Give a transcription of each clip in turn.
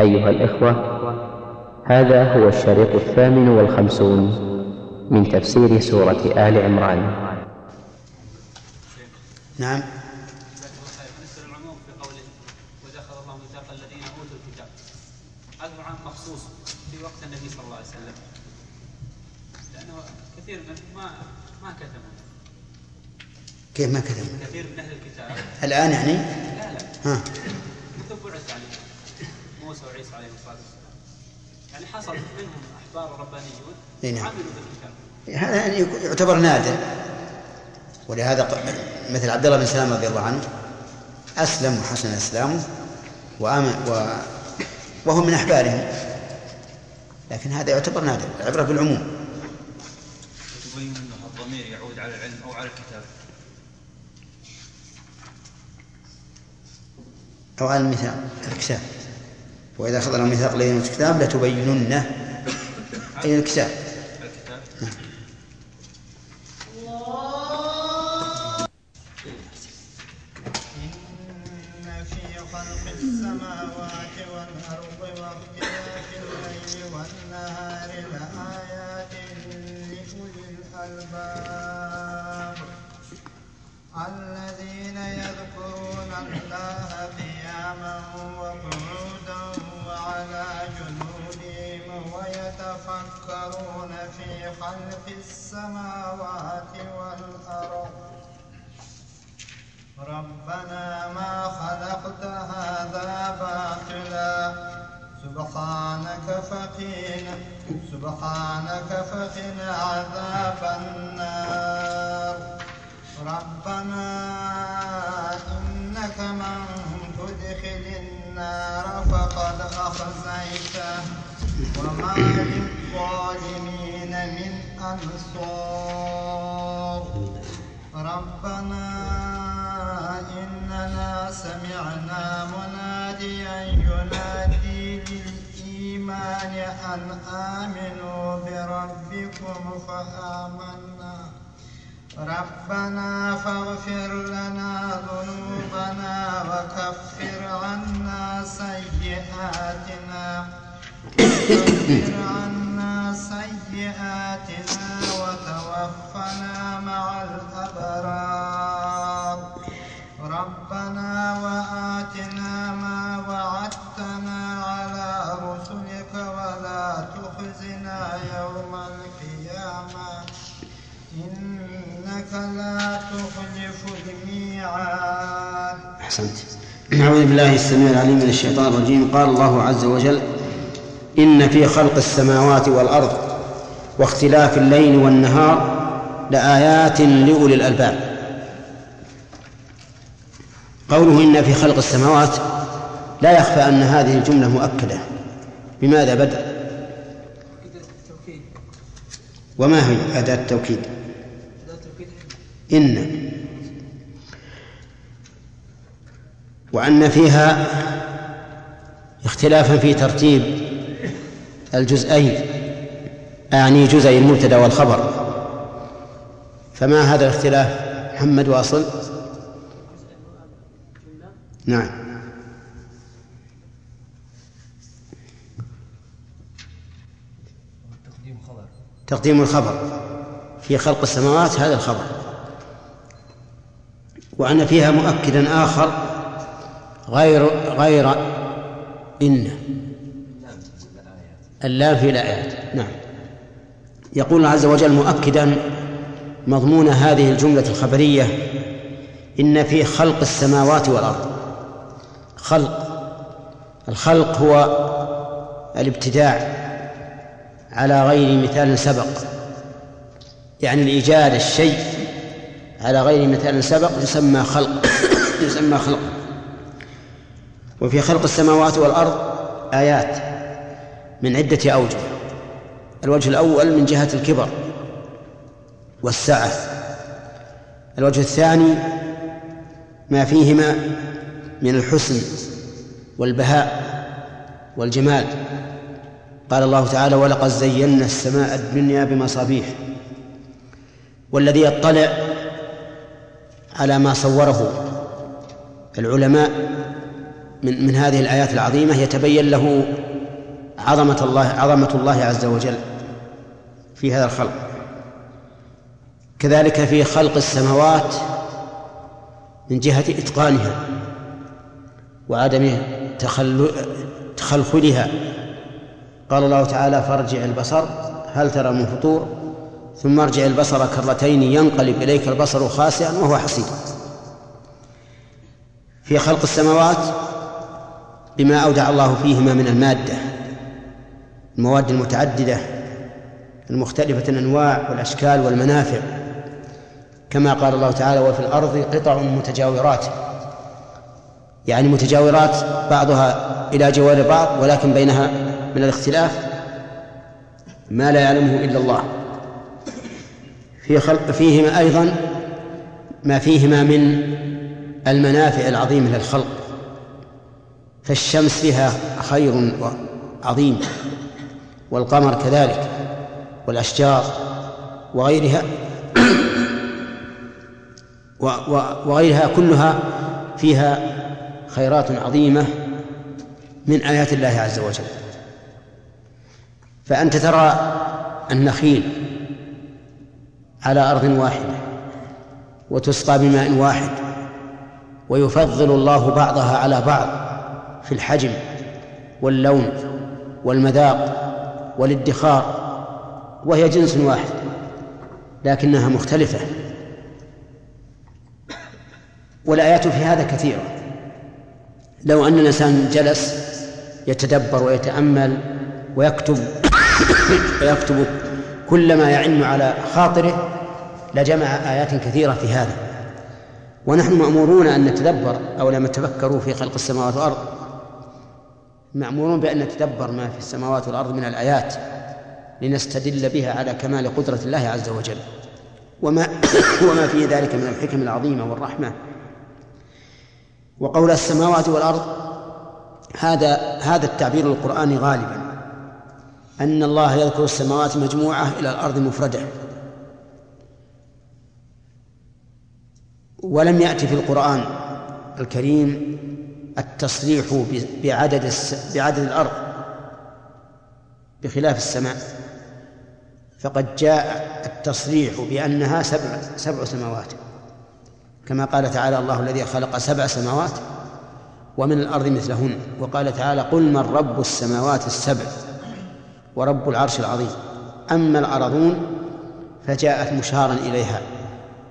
أيها الإخوة هذا هو الشريط الثامن والخمسون من تفسير سورة آل عمران. نعم. مخصوص في وقت النبي صلى الله عليه وسلم. لأنه كثير من ما ما كتبوا. كيف ما كتب كثير من أهل الكتاب. الآن يعني؟ لا لا. ها كتب بعث عليهم موسى وعيسى عليهم الصلاه والسلام يعني حصل منهم أحبار ربانيون إي نعم. عملوا بالكتاب هذا يعني يعتبر نادر. ولهذا مثل عبد الله بن سلام رضي الله عنه أسلم وحسن إسلامه وآمن و... وهو من أحبارهم. لكن هذا يعتبر نادر العبرة بالعموم. تبين إنه الضمير يعود على العلم أو على الكتاب. أو على الميثاق الكتاب. وإذا أخذنا الذين أوتوا الكتاب لتبيننه أي الكتاب. في خلق السماوات والأرض. ربنا ما خلقت هذا باطلا. سبحانك فقنا. سبحانك فقنا عذاب النار. ربنا إنك من تدخل النار فقد أخزيته. وما للظالمين من أنصار. ربنا إننا سمعنا مناديا ينادي للإيمان أن آمنوا بربكم فآمنا. ربنا فاغفر لنا ذنوبنا وكفر عنا سيئاتنا. وكفر عنا سيئاتنا وتوفنا مع الأبرار. ربنا وآتنا ما وعدتنا على رسلك ولا تخزنا يوم القيامة. إنك لا تخلف الميعاد. أحسنت. أعوذ بالله السميع العليم من الشيطان الرجيم. قال الله عز وجل إن في خلق السماوات والأرض واختلاف الليل والنهار لآيات لأولي الألباب. قوله إن في خلق السماوات لا يخفى أن هذه الجملة مؤكدة. بماذا بدأ؟ وما هي أداة التوكيد؟ إن. وأن فيها اختلافا في ترتيب الجزئين أعني جزئي المبتدأ والخبر. فما هذا الاختلاف محمد وأصل؟ نعم. تقديم الخبر. في خلق السماوات هذا الخبر. وأن فيها مؤكدا آخر غير غير إن اللام في الآيات. نعم. يقول الله عز وجل مؤكدا مضمون هذه الجملة الخبرية إن في خلق السماوات والأرض. خلق. الخلق هو الابتداع على غير مثال سبق. يعني الإيجاد الشيء على غير مثال سبق يسمى خلق يسمى خلق وفي خلق السماوات والأرض آيات. من عدة أوجه. الوجه الأول من جهة الكبر والسعة الوجه الثاني ما فيهما من الحسن والبهاء والجمال. قال الله تعالى ولقد زينا السماء الدنيا بمصابيح والذي يطلع على ما صوره العلماء من من هذه الآيات العظيمة يتبين له عظمة الله عظمة الله عز وجل في هذا الخلق. كذلك في خلق السماوات من جهة إتقانها وعدم تخلخلها. قال الله تعالى فارجع البصر هل ترى من فطور؟ ثم ارجع البصر كرتين ينقلب إليك البصر خاسئا وهو حصير في خلق السماوات بما أودع الله فيهما من المادة. المواد المتعددة المختلفة الأنواع والأشكال والمنافع. كما قال الله تعالى وفي الأرض قطع متجاورات. يعني متجاورات بعضها إلى جوار بعض ولكن بينها من الاختلاف ما لا يعلمه إلا الله. في خلق فيهما أيضا ما فيهما من المنافع العظيمة للخلق فالشمس فيها خير عظيم. والقمر كذلك والأشجار وغيرها وغيرها كلها فيها خيرات عظيمة من آيات الله عز وجل. فأنت ترى النخيل على أرض واحدة وتسقى بماء واحد ويفضل الله بعضها على بعض في الحجم واللون والمذاق والادخار وهي جنس واحد لكنها مختلفة. والآيات في هذا كثيرة. لو أن الإنسان جلس يتدبر ويتأمل ويكتب ويكتب كل ما يعن على خاطره لجمع آيات كثيرة في هذا. ونحن مأمورون أن نتدبر أو لم تفكروا في خلق السماوات والأرض مأمورون بأن نتدبر ما في السماوات والأرض من الآيات لنستدل بها على كمال قدرة الله عز وجل. وما وما في ذلك من الحكم العظيمة والرحمة. وقول السماوات والأرض هذا هذا التعبير القرآني غالبا. أن الله يذكر السماوات مجموعة إلى الأرض مفردة. ولم يأتي في القرآن الكريم التصريح بعدد بعدد الأرض بخلاف السماء. فقد جاء التصريح بأنها سبع سبع سماوات. كما قال تعالى الله الذي خلق سبع سماوات ومن الأرض مثلهن وقال تعالى قل من رب السماوات السبع ورب العرش العظيم. أما الأرضون فجاءت مشارا إليها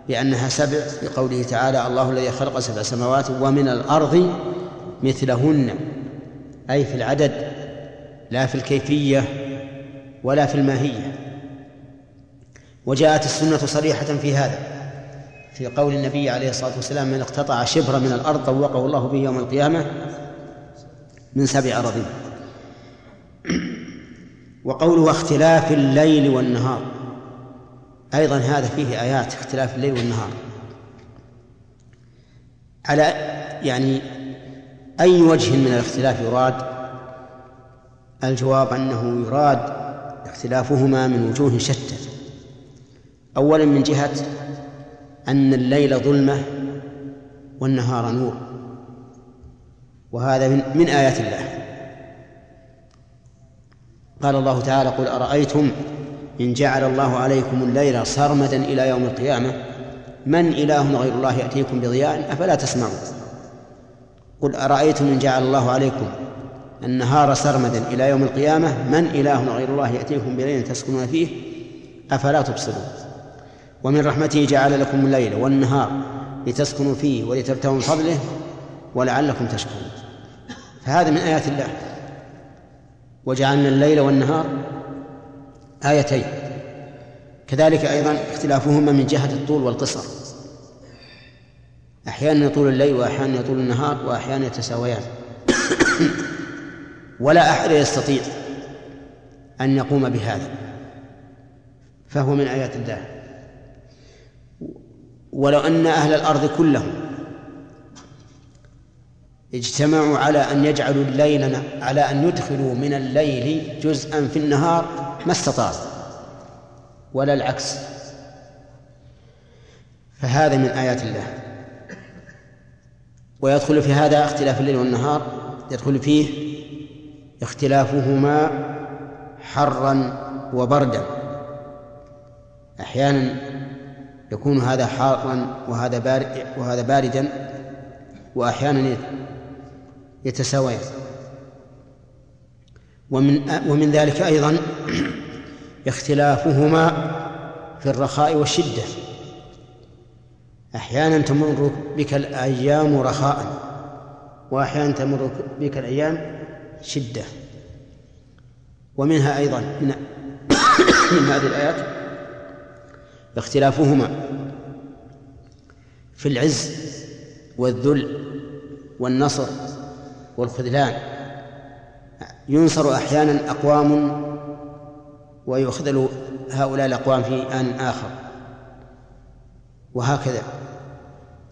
بأنها سبع بقوله تعالى الله الذي خلق سبع سماوات ومن الأرض مثلهن أي في العدد لا في الكيفية ولا في الماهية. وجاءت السنة صريحة في هذا في قول النبي عليه الصلاة والسلام من اقتطع شبرا من الأرض طوقه الله به يوم القيامة من سبع أراضين. وقوله اختلاف الليل والنهار أيضا هذا فيه آيات اختلاف الليل والنهار. على يعني أي وجه من الاختلاف يراد؟ الجواب أنه يراد اختلافهما من وجوه شتى. أولا من جهة أن الليل ظلمة والنهار نور. وهذا من, من آيات الله. قال الله تعالى قل أرأيتم إن جعل الله عليكم الليل سرمدا إلى يوم القيامة؟ من إله غير الله يأتيكم بضياء؟ أفلا تسمعون. قل أرأيتم إن جعل الله عليكم النهار سرمدا إلى يوم القيامة من إله غير الله يأتيكم بليل تسكنون فيه أفلا تبصرون ومن رحمته جعل لكم الليل والنهار لتسكنوا فيه ولتبتغوا من فضله ولعلكم تشكرون فهذا من آيات الله وجعلنا الليل والنهار آيتين كذلك أيضا اختلافهما من جهة الطول والقصر أحيانا يطول الليل وأحيانا يطول النهار وأحيانا يتساويان. ولا أحد يستطيع أن يقوم بهذا. فهو من آيات الله. ولو أن أهل الأرض كلهم اجتمعوا على أن يجعلوا الليل على أن يدخلوا من الليل جزءا في النهار ما استطاعوا. ولا العكس. فهذا من آيات الله. ويدخل في هذا اختلاف الليل والنهار يدخل فيه اختلافهما حرا وبردا. أحيانا يكون هذا حارا وهذا بارد وهذا باردا وأحيانا يتساويان. ومن ومن ذلك أيضا اختلافهما في الرخاء والشدة. أحيانا تمر بك الأيام رخاء وأحيانا تمر بك الأيام شدة. ومنها أيضا من, من هذه الآيات اختلافهما في العز والذل والنصر والخذلان. ينصر أحيانا أقوام ويخذل هؤلاء الأقوام في آن آخر. وهكذا.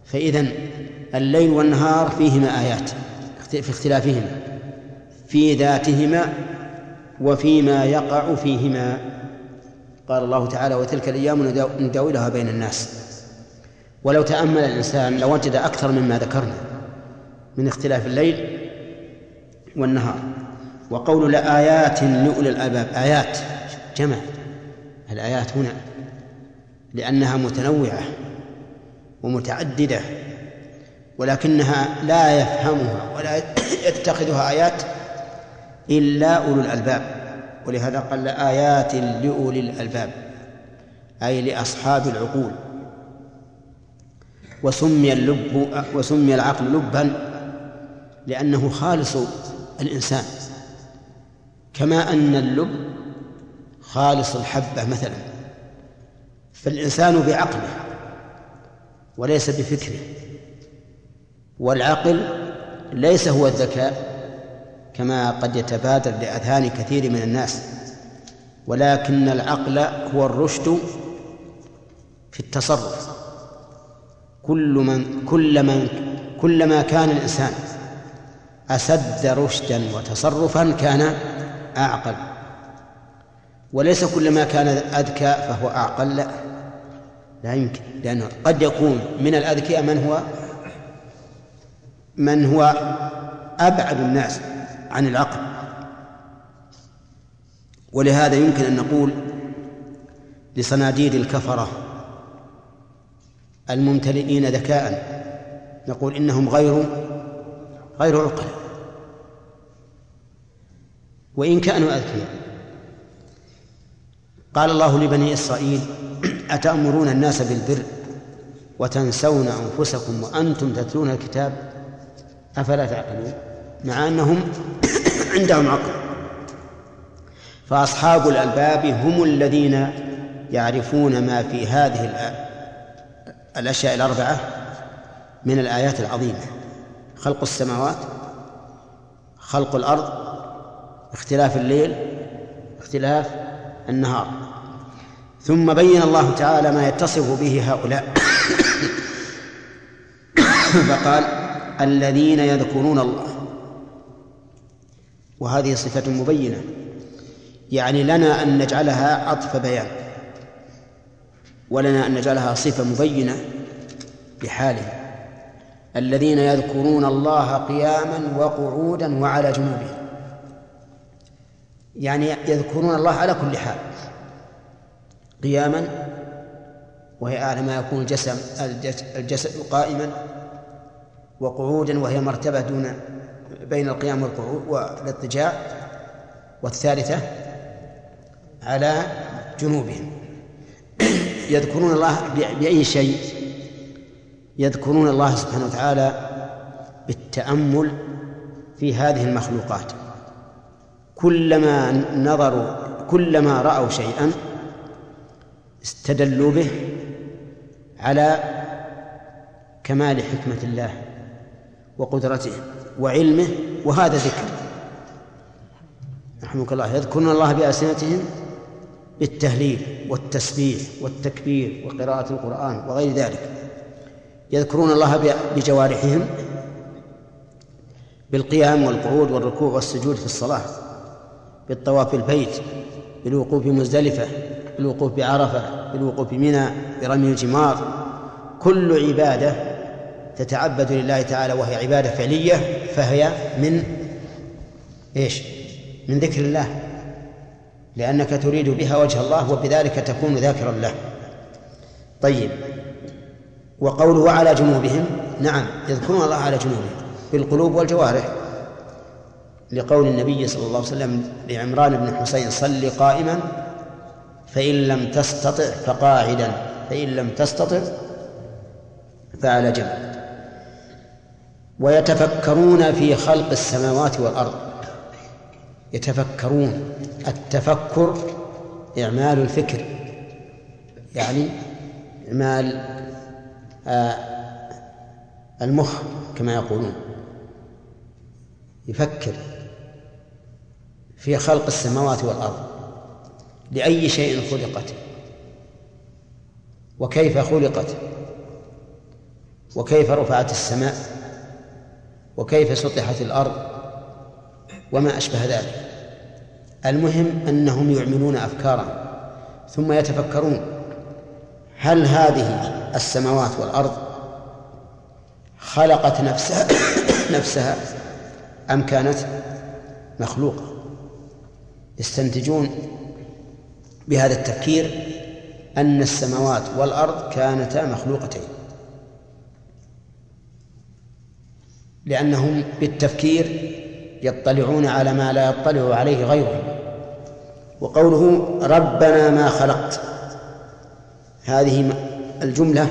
فإذا الليل والنهار فيهما آيات في اختلافهما في ذاتهما وفيما يقع فيهما. قال الله تعالى وتلك الأيام نداولها بين الناس. ولو تأمل الإنسان لوجد أكثر مما ذكرنا من اختلاف الليل والنهار. وقول لآيات لأولي الألباب آيات جمع الآيات هنا لأنها متنوعة. ومتعددة ولكنها لا يفهمها ولا يتخذها آيات إلا أولو الألباب. ولهذا قال آيات لأولي الألباب أي لأصحاب العقول. وسمي اللب وسمي العقل لبا لأنه خالص الإنسان. كما أن اللب خالص الحبة مثلا فالإنسان بعقله وليس بفكره. والعقل ليس هو الذكاء كما قد يتبادر لأذهان كثير من الناس. ولكن العقل هو الرشد في التصرف. كل من كل من كلما كان الإنسان أسد رشدا وتصرفا كان أعقل. وليس كلما كان أذكى فهو أعقل. لا لا يمكن لأنه قد يكون من الأذكياء من هو؟ من هو أبعد الناس عن العقل. ولهذا يمكن أن نقول لصناديد الكفرة الممتلئين ذكاء نقول إنهم غير غير عقلاء وإن كانوا أذكياء قال الله لبني إسرائيل أتأمرون الناس بالبر وتنسون أنفسكم وأنتم تتلون الكتاب؟ أفلا تعقلون؟ مع أنهم عندهم عقل. فأصحاب الألباب هم الذين يعرفون ما في هذه الأشياء الأربعة من الآيات العظيمة. خلق السماوات خلق الأرض اختلاف الليل اختلاف النهار. ثم بين الله تعالى ما يتصف به هؤلاء. فقال الذين يذكرون الله. وهذه صفة مبينة. يعني لنا أن نجعلها عطف بيان. ولنا أن نجعلها صفة مبينة بحاله الذين يذكرون الله قياما وقعودا وعلى جنوبهم. يعني يذكرون الله على كل حال. قياما وهي أعلى ما يكون الجسم الجسد قائما وقعودا وهي مرتبة دون بين القيام والقعود والاضطجاع والثالثة على جنوبهم. يذكرون الله بأي شيء؟ يذكرون الله سبحانه وتعالى بالتأمل في هذه المخلوقات. كلما نظروا كلما رأوا شيئا استدلوا به على كمال حكمة الله وقدرته وعلمه وهذا ذكر. رحمك الله. يذكرون الله بألسنتهم بالتهليل والتسبيح والتكبير وقراءة القرآن وغير ذلك. يذكرون الله بجوارحهم بالقيام والقعود والركوع والسجود في الصلاة بالطواف البيت بالوقوف بمزدلفة بالوقوف بعرفة بالوقوف بمنى برمي الجمار. كل عبادة تتعبد لله تعالى وهي عبادة فعلية فهي من إيش؟ من ذكر الله. لأنك تريد بها وجه الله وبذلك تكون ذاكرا له. طيب. وقوله على جنوبهم نعم يذكرون الله على جنوبهم. بالقلوب والجوارح. لقول النبي صلى الله عليه وسلم لعمران بن حسين صل قائما فإن لم تستطع فقاعدا فإن لم تستطع فعلى جنب. ويتفكرون في خلق السماوات والأرض. يتفكرون. التفكر إعمال الفكر. يعني إعمال آه المخ كما يقولون. يفكر في خلق السماوات والأرض. لأي شيء خلقت. وكيف خلقت؟ وكيف رفعت السماء؟ وكيف سطحت الأرض؟ وما أشبه ذلك. المهم أنهم يعملون أفكارا ثم يتفكرون. هل هذه السماوات والأرض خلقت نفسها؟ نفسها أم كانت مخلوقة؟ يستنتجون بهذا التفكير أن السماوات والأرض كانتا مخلوقتين. لأنهم بالتفكير يطلعون على ما لا يطلع عليه غيرهم. وقوله ربنا ما خلقت هذه الجملة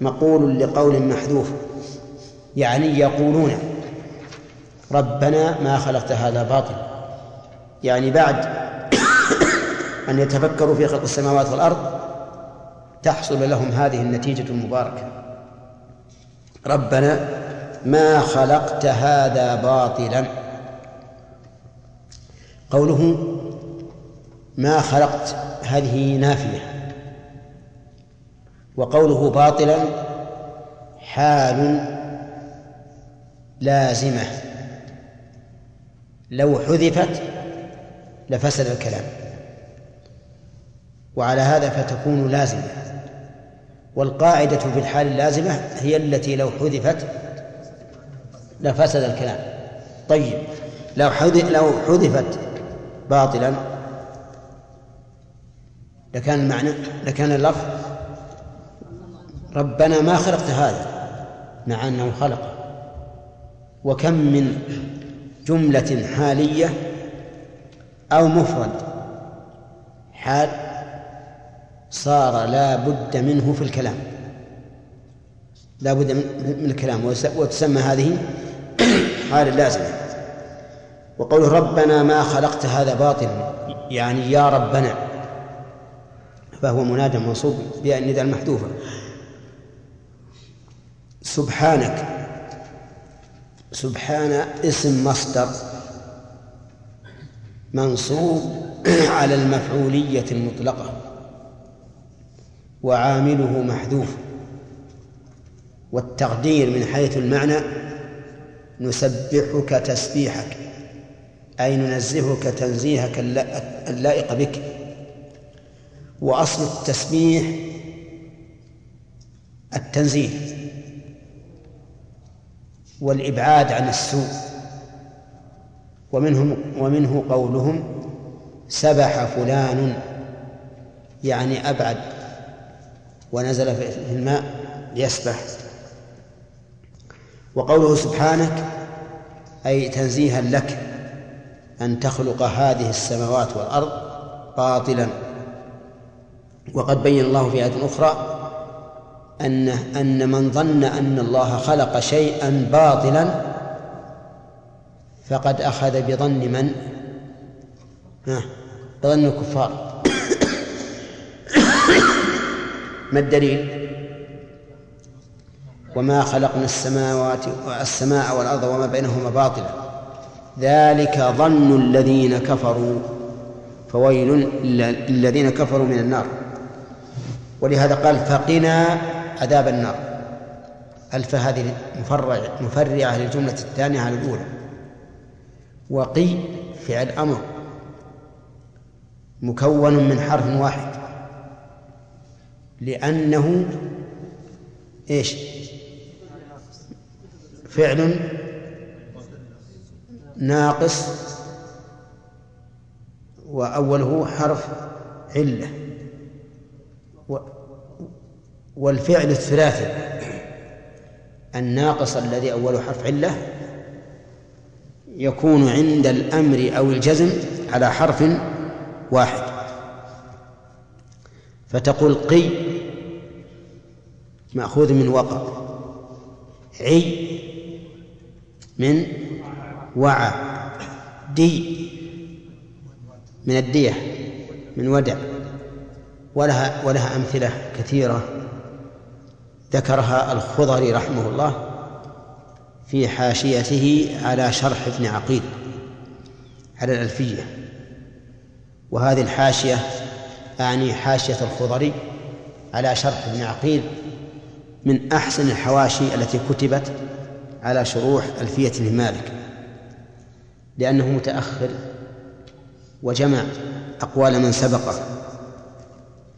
مقول لقول محذوف يعني يقولون ربنا ما خلقت هذا باطل. يعني بعد أن يتفكروا في خلق السماوات والأرض تحصل لهم هذه النتيجة المباركة. ربنا ما خلقت هذا باطلا. قوله ما خلقت هذه نافية. وقوله باطلا حال لازمة. لو حذفت لفسد الكلام. وعلى هذا فتكون لازمة. والقاعدة في الحال اللازمة هي التي لو حذفت لفسد الكلام. طيب لو حذف لو حذفت باطلا لكان المعنى لكان اللفظ ربنا ما خلقت هذا مع أنه خلق. وكم من جملة حالية أو مفرد حال صار لا بد منه في الكلام. لا بد من الكلام. وتسمى هذه حال لازمة وقول ربنا ما خلقت هذا باطلا يعني يا ربنا. فهو منادى منصوب بالنداء المحذوفة. سبحانك. سبحان اسم مصدر منصوب على المفعولية المطلقة. وعامله محذوف. والتقدير من حيث المعنى نسبحك تسبيحك أي ننزهك تنزيهك اللائق بك. وأصل التسبيح التنزيه والإبعاد عن السوء. ومنهم ومنه قولهم سبح فلان يعني أبعد. ونزل في الماء ليسبح. وقوله سبحانك أي تنزيها لك أن تخلق هذه السماوات والأرض باطلا. وقد بين الله في آية أخرى أن أن من ظن أن الله خلق شيئا باطلا فقد أخذ بظن من؟ بظن الكفار. ما الدليل؟ وما خلقنا السماوات والسماء والأرض وما بينهما باطلا. ذلك ظن الذين كفروا فويل للذين كفروا من النار. ولهذا قال فقنا عذاب النار. ألف هذه مفرع مفرعة للجملة الثانية على الأولى. وقي فعل أمر. مكون من حرف واحد. لأنه إيش؟ فعل ناقص وأوله حرف علة والفعل الثلاثي الناقص الذي أوله حرف علة يكون عند الأمر أو الجزم على حرف واحد. فتقول قي مأخوذ من وقع. عي من وعى. دي من الدية من ودع. ولها ولها أمثلة كثيرة ذكرها الخضري رحمه الله في حاشيته على شرح ابن عقيل على الألفية. وهذه الحاشية أعني حاشية الخضري على شرح ابن عقيل من أحسن الحواشي التي كتبت على شروح ألفية ابن مالك لأنه متأخر وجمع أقوال من سبقه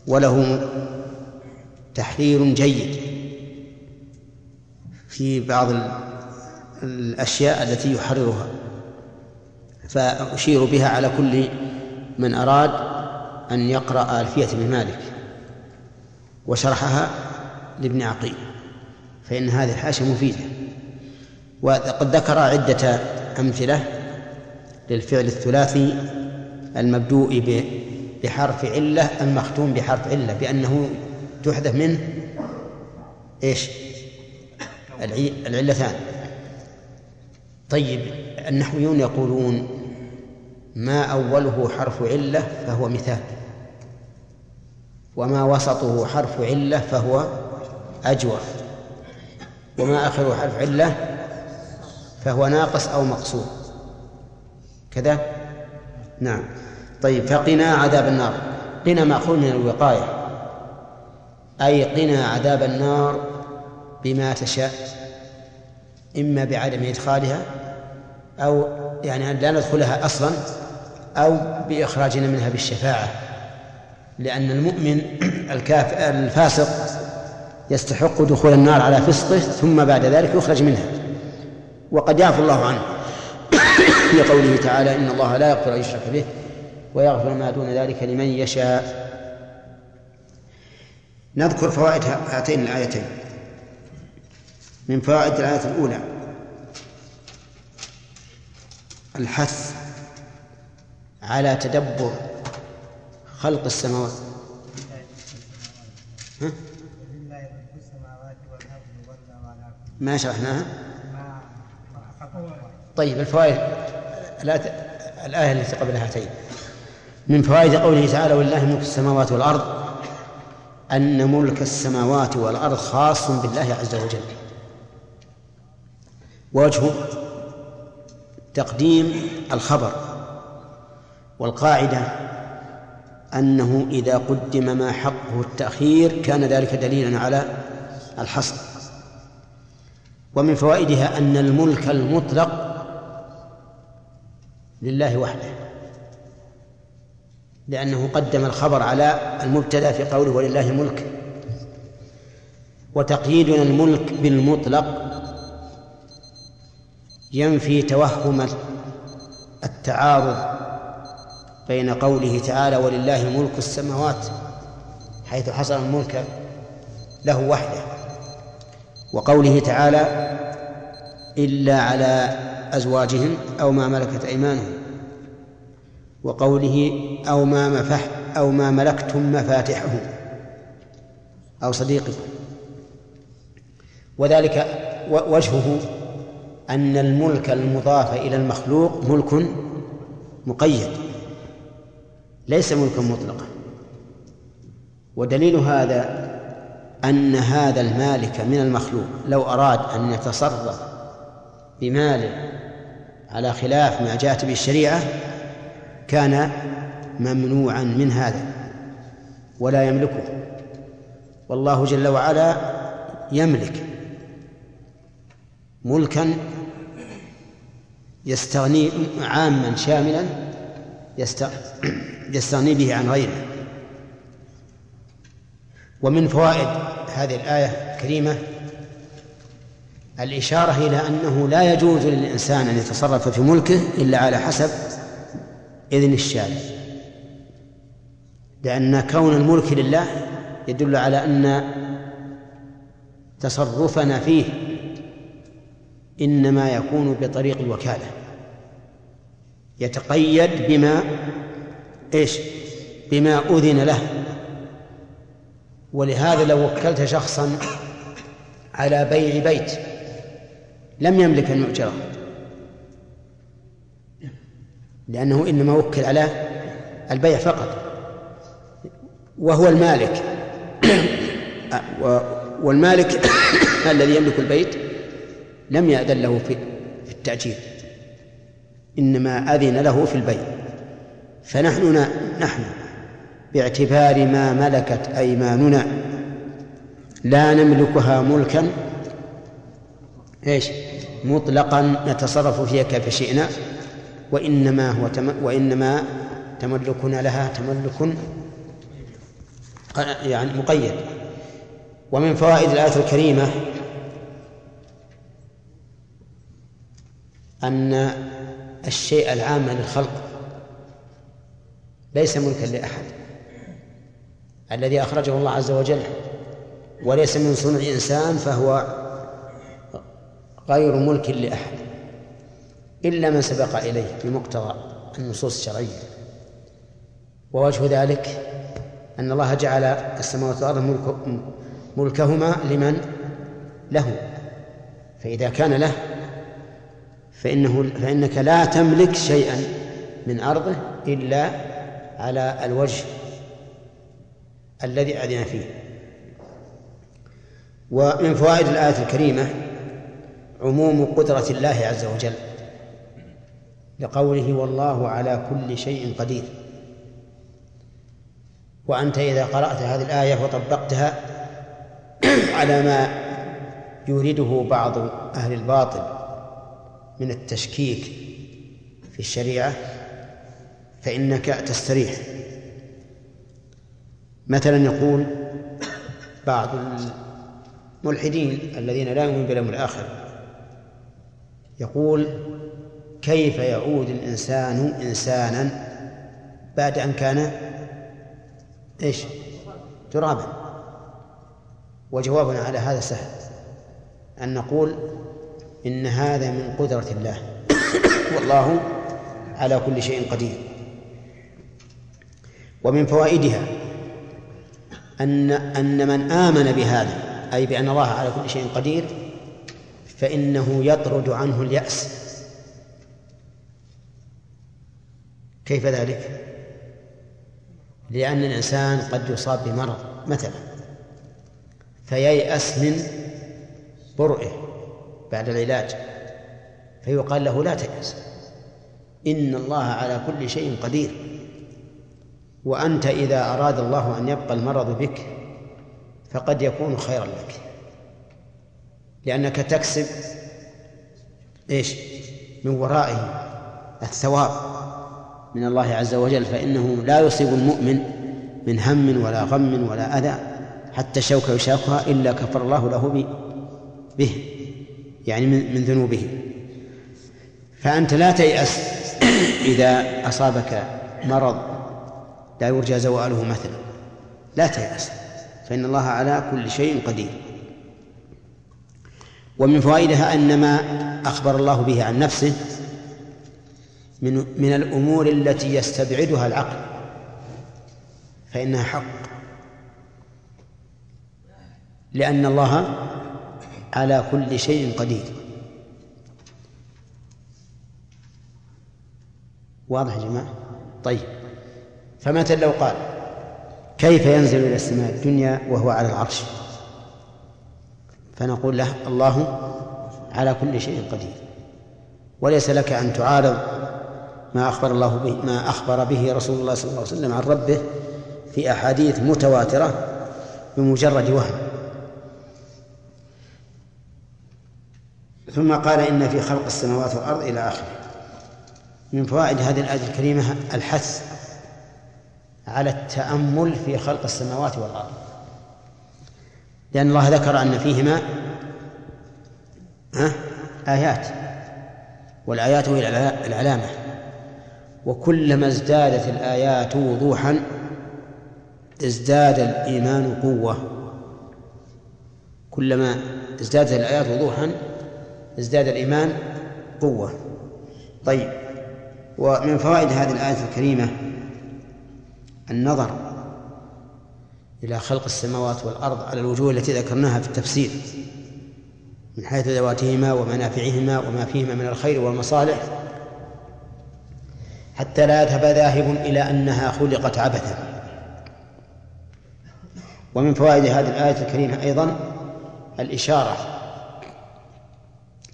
وله تحرير جيد في بعض الأشياء التي يحررها. فأشير بها على كل من أراد أن يقرأ ألفية ابن مالك وشرحها لابن عقيل فإن هذه الحاشية مفيدة وقد ذكر عدة أمثلة للفعل الثلاثي المبدوء بحرف علة المختوم بحرف علة بأنه تحذف منه إيش؟ العلتان طيب النحويون يقولون ما أوله حرف علة فهو مثال وما وسطه حرف علة فهو أجوف وما آخره حرف علة فهو ناقص أو مقصور. كذا؟ نعم. طيب فقنا عذاب النار. قنا مأخوذ من الوقاية. أي قنا عذاب النار بما تشاء. إما بعدم إدخالها أو يعني أن لا ندخلها أصلا أو بإخراجنا منها بالشفاعة. لأن المؤمن الكاف الفاسق يستحق دخول النار على فسقه ثم بعد ذلك يخرج منها. وقد يعفو الله عنه في قوله تعالى إن الله لا يغفر أن يشرك به ويغفر ما دون ذلك لمن يشاء. نذكر فوائد هاتين الآيتين. من فوائد الآية الأولى الحث على تدبر خلق السماوات. ها؟ ما شرحناها؟ طيب الفوائد الآية التي قبل هاتين. من فوائد قوله تعالى ولله ملك السماوات والأرض أن ملك السماوات والأرض خاص بالله عز وجل. وجهه تقديم الخبر والقاعدة أنه إذا قدم ما حقه التأخير كان ذلك دليلا على الحصر. ومن فوائدها أن الملك المطلق لله وحده لأنه قدم الخبر على المبتدأ في قوله ولله الملك. وتقييدنا الملك بالمطلق ينفي توهم التعارض بين قوله تعالى ولله ملك السماوات حيث حصل الملك له وحده. وقوله تعالى إلا على أزواجهم أو ما ملكت أيمانهم وقوله أو ما مفح أو ما ملكتم مفاتحه أو صديقكم. وذلك وجهه أن الملك المضاف إلى المخلوق ملك مقيد ليس ملكا مطلقا. ودليل هذا أن هذا المالك من المخلوق لو أراد أن يتصرف بماله على خلاف ما جاءت به الشريعة كان ممنوعا من هذا ولا يملكه. والله جل وعلا يملك ملكا يستغني عاما شاملا يستغني به عن غيره. ومن فوائد هذه الآية الكريمة الإشارة إلى أنه لا يجوز للإنسان أن يتصرف في ملكه إلا على حسب إذن الشارع. لأن كون الملك لله يدل على أن تصرفنا فيه إنما يكون بطريق الوكالة. يتقيد بما إيش؟ بما أذن له. ولهذا لو وكلت شخصا على بيع بيت لم يملك أن يؤجره لأنه إنما وكل على البيع فقط. وهو المالك. والمالك الذي يملك البيت لم يأذن له في التأجير. إنما أذن له في البيع. فنحن نحن باعتبار ما ملكت أيماننا. لا نملكها ملكا إيش؟ مطلقا نتصرف فيها كيف شئنا وإنما هو تم وإنما تملكنا لها تملك يعني مقيد. ومن فوائد الآية الكريمة أن الشيء العام للخلق ليس ملكا لأحد. الذي أخرجه الله عز وجل وليس من صنع الإنسان فهو غير ملك لأحد إلا من سبق إليه بمقتضى النصوص الشرعية. ووجه ذلك أن الله جعل السماوات والأرض ملك ملكهما لمن؟ له. فإذا كان له فإنه فإنك لا تملك شيئا من أرضه إلا على الوجه الذي أذن فيه. ومن فوائد الآية الكريمة عموم قدرة الله عز وجل لقوله والله على كل شيء قدير. وأنت إذا قرأت هذه الآية وطبقتها على ما يورده بعض أهل الباطل من التشكيك في الشريعة فإنك تستريح. مثلا يقول بعض الملحدين الذين لا يؤمنون باليوم الآخر يقول كيف يعود الإنسان إنسانا بعد أن كان إيش؟ ترابا. وجوابنا على هذا سهل. أن نقول إن هذا من قدرة الله. والله على كل شيء قدير. ومن فوائدها أن أن من آمن بهذا أي بأن الله على كل شيء قدير فإنه يطرد عنه اليأس. كيف ذلك؟ لأن الإنسان قد يصاب بمرض مثلا فييأس من برئه بعد العلاج فيقال له لا تيأس. إن الله على كل شيء قدير. وأنت إذا أراد الله أن يبقى المرض بك فقد يكون خيرا لك لأنك تكسب إيش؟ من ورائه الثواب من الله عز وجل فإنه لا يصيب المؤمن من هم ولا غم ولا أذى حتى الشوكة يشاكها إلا كفر الله له به يعني من ذنوبه فأنت لا تيأس إذا أصابك مرض لا يرجى زواله مثلا. لا تيأس فإن الله على كل شيء قدير. ومن فوائدها أن ما أخبر الله به عن نفسه من من الأمور التي يستبعدها العقل فإنها حق. لأن الله على كل شيء قدير. واضح يا جماعة؟ طيب. فمثلا لو قال؟ كيف ينزل إلى السماء الدنيا وهو على العرش؟ فنقول له الله على كل شيء قدير. وليس لك أن تعارض ما أخبر الله به ما أخبر به رسول الله صلى الله عليه وسلم عن ربه في أحاديث متواترة بمجرد وهم. ثم قال إن في خلق السماوات والأرض إلى آخره. من فوائد هذه الآية الكريمة الحث على التأمل في خلق السماوات والأرض. لأن الله ذكر أن فيهما؟ آيات والآيات هي العلا- العلامة. وكلما ازدادت الآيات وضوحا ازداد الإيمان قوة. كلما ازدادت الآيات وضوحا ازداد الإيمان قوة. طيب ومن فوائد هذه الآية الكريمة النظر إلى خلق السماوات والأرض على الوجوه التي ذكرناها في التفسير من حيث ذواتهما ومنافعهما وما فيهما من الخير والمصالح حتى لا يذهب ذاهب إلى أنها خلقت عبثا. ومن فوائد هذه الآية الكريمة أيضا الإشارة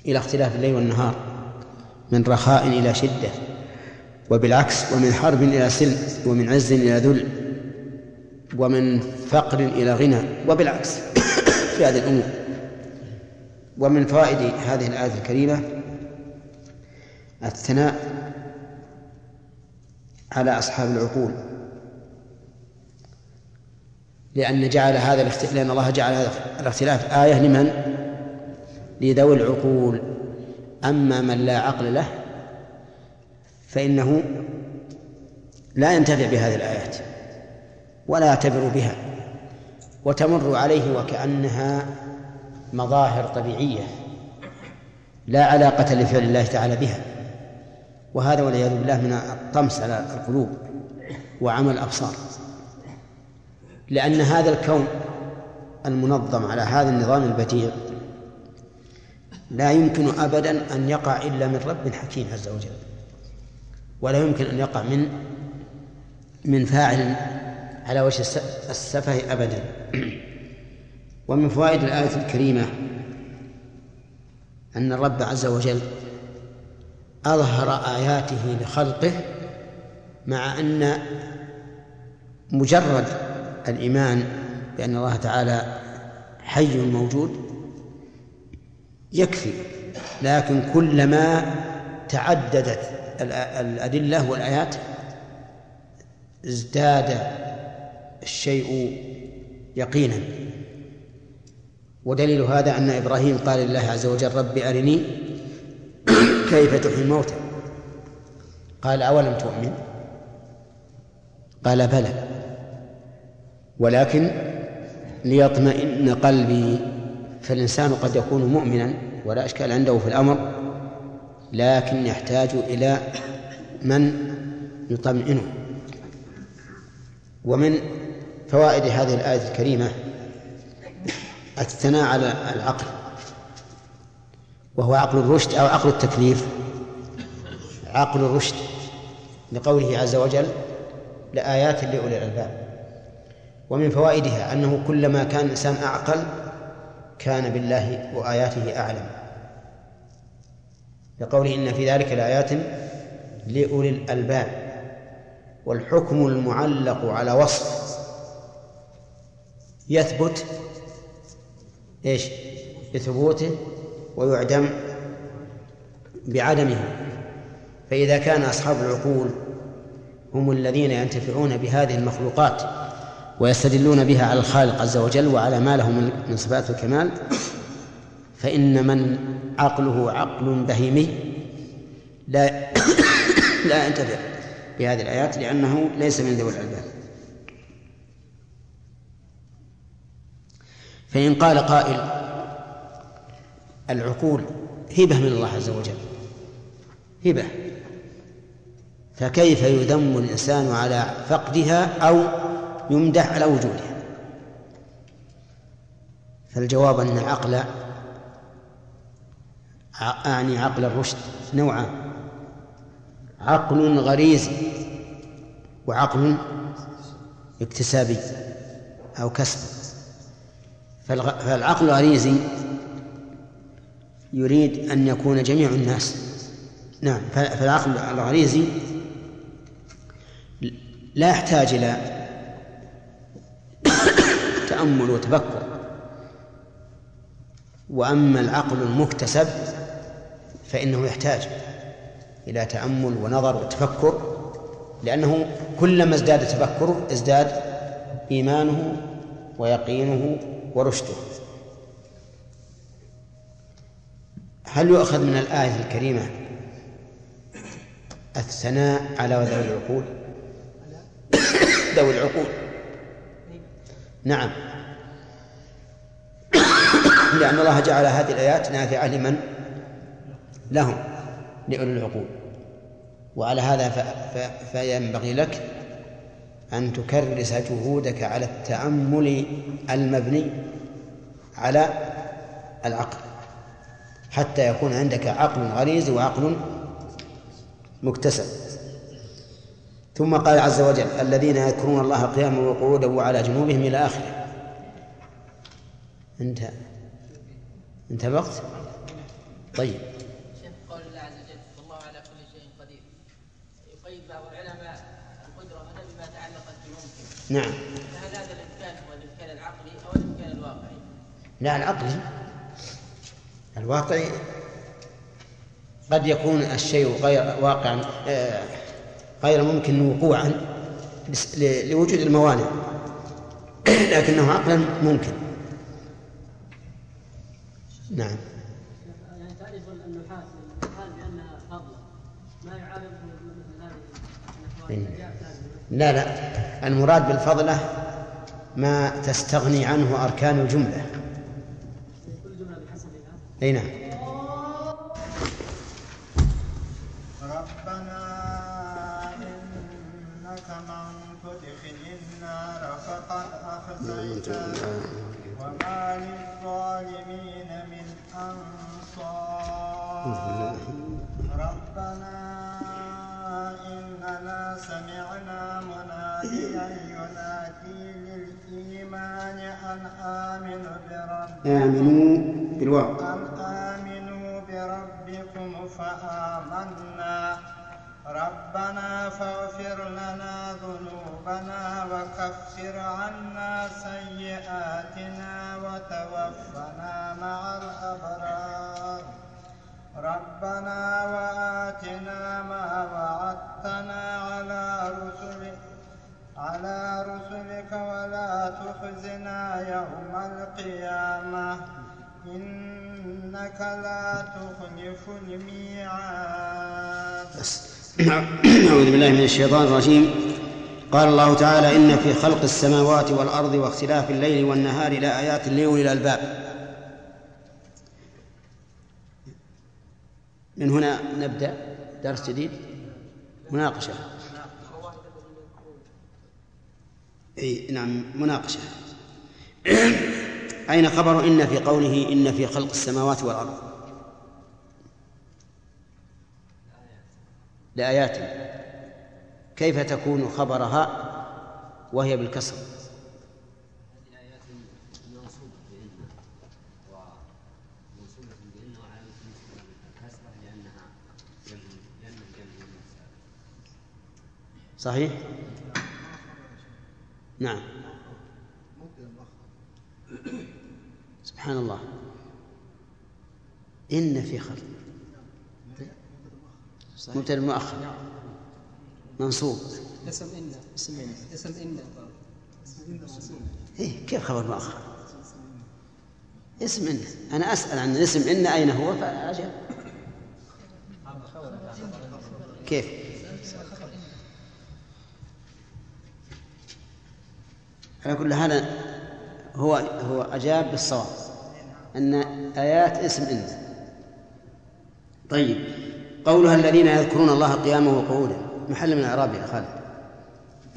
إلى اختلاف الليل والنهار من رخاء إلى شدة. وبالعكس ومن حرب إلى سلم ومن عز إلى ذل ومن فقر إلى غنى وبالعكس في هذه الأمور. ومن فوائد هذه الآية الكريمة الثناء على أصحاب العقول. لأن جعل هذا الاختلاف لأن الله جعل هذا الاختلاف. آية لمن؟ لذوي العقول. أما من لا عقل له فإنه لا ينتفع بهذه الآيات ولا يعتبر بها وتمر عليه وكأنها مظاهر طبيعية لا علاقة لفعل الله تعالى بها. وهذا والعياذ بالله من الطمس على القلوب وعمى الأبصار. لأن هذا الكون المنظم على هذا النظام البديع لا يمكن أبدا أن يقع إلا من رب حكيم عز وجل. ولا يمكن أن يقع من من فاعل على وجه السفه أبدا. ومن فوائد الآية الكريمة أن الرب عز وجل أظهر آياته لخلقه مع أن مجرد الإيمان بأن الله تعالى حي موجود يكفي لكن كلما تعددت الأدلة والآيات ازداد الشيء يقينا. ودليل هذا أن إبراهيم قال لله عز وجل رب أرني كيف تحيي الموتى؟ قال أولم تؤمن؟ قال بلى ولكن ليطمئن قلبي فالإنسان قد يكون مؤمنا ولا إشكال عنده في الأمر. لكن يحتاج إلى من يطمئنه. ومن فوائد هذه الآية الكريمة الثناء على العقل وهو عقل الرشد أو عقل التكليف. عقل الرشد لقوله عز وجل لآيات لأولي الألباب. ومن فوائدها أنه كلما كان الإنسان أعقل كان بالله وآياته أعلم. لقوله إن في ذلك لآيات لأولي الألباب والحكم المعلق على وصف يثبت إيش؟ بثبوته ويعدم بعدمه فإذا كان أصحاب العقول هم الذين ينتفعون بهذه المخلوقات ويستدلون بها على الخالق عز وجل وعلى ما له من صفات الكمال فإن من عقله عقل بهيمي. لا لا ينتفع بهذه الآيات لأنه ليس من ذوي الألباب. فإن قال قائل العقول هبة من الله عز وجل. هبة. فكيف يذم الإنسان على فقدها أو يمدح على وجودها؟ فالجواب أن العقل أعني عقل الرشد نوعان عقل غريزي وعقل اكتسابي أو كسب. فالعقل الغريزي يريد أن يكون جميع الناس. نعم فالعقل الغريزي لا يحتاج إلى تأمل وتفكر. وأما العقل المكتسب فإنه يحتاج إلى تأمل ونظر وتفكر لأنه كلما ازداد تفكره ازداد إيمانه ويقينه ورشده. هل يؤخذ من الآية الكريمة الثناء على ذوي العقول؟ ذوي العقول. نعم. لأن الله جعل هذه الآيات نافعة لمن؟ لهم لأولي العقول. وعلى هذا فينبغي لك أن تكرس جهودك على التأمل المبني على العقل حتى يكون عندك عقل غريزي وعقل مكتسب. ثم قال عز وجل الذين يذكرون الله قياما وقعودا وعلى جنوبهم إلى آخره. انتهى انتهى الوقت طيب شيخ قول الله عز وجل والله على كل شيء قدير يقيد بعض العلماء القدرة هنا بما تعلقت بممكن نعم. فهل هذا الإمكان هو الإمكان العقلي أو الإمكان الواقعي؟ لا العقلي. الواقعي قد يكون الشيء غير واقعا آه، غير ممكن وقوعا لوجود الموانع. لكنه عقلا ممكن. نعم. يعني تعرف النحاس بانها فضله ما هذه لا لا. المراد بالفضلة ما تستغني عنه جمله بحسبها أي نعم. ربنا إنك من تدخل النار فقد أخزيته. وما للظالمين من أنصار آمنوا بالواو أن آمنوا بربكم فآمنا. ربنا فاغفر لنا ذنوبنا وكفر عنا سيئاتنا وتوفنا مع الأبرار. ربنا وآتنا ما وعدتنا على رسلك على رسلك ولا تخزنا يوم القيامة. إنك لا تخلف الميعاد. أعوذ بالله من الشيطان الرجيم. قال الله تعالى إن في خلق السماوات والأرض واختلاف الليل والنهار لآيات لأولي الألباب. من هنا نبدأ درس جديد مناقشة. أي نعم مناقشة. أين خبر إن في قوله إن في خلق السماوات والأرض؟ لآيات. كيف تكون خبرها وهي بالكسر؟ هذه آيات منصوبة بإن ومنصوبة بإن وعلامة نصبها الكسرة لأنها جمع لأن الجمع والنساء صحيح نعم. سبحان الله. إن في خلق. مبتدأ مؤخر. منصوب. اسم إن. اسم إن. اسم إن. إيه كيف خبر مؤخر؟ اسم إن. أنا أسأل عن اسم إن أين هو فأجب كيف؟ على كل هذا هو هو أجاب بالصواب أن آيات اسم إن. طيب. قولها الذين يذكرون الله قياما وقعودا. محل من الإعراب يا خالد.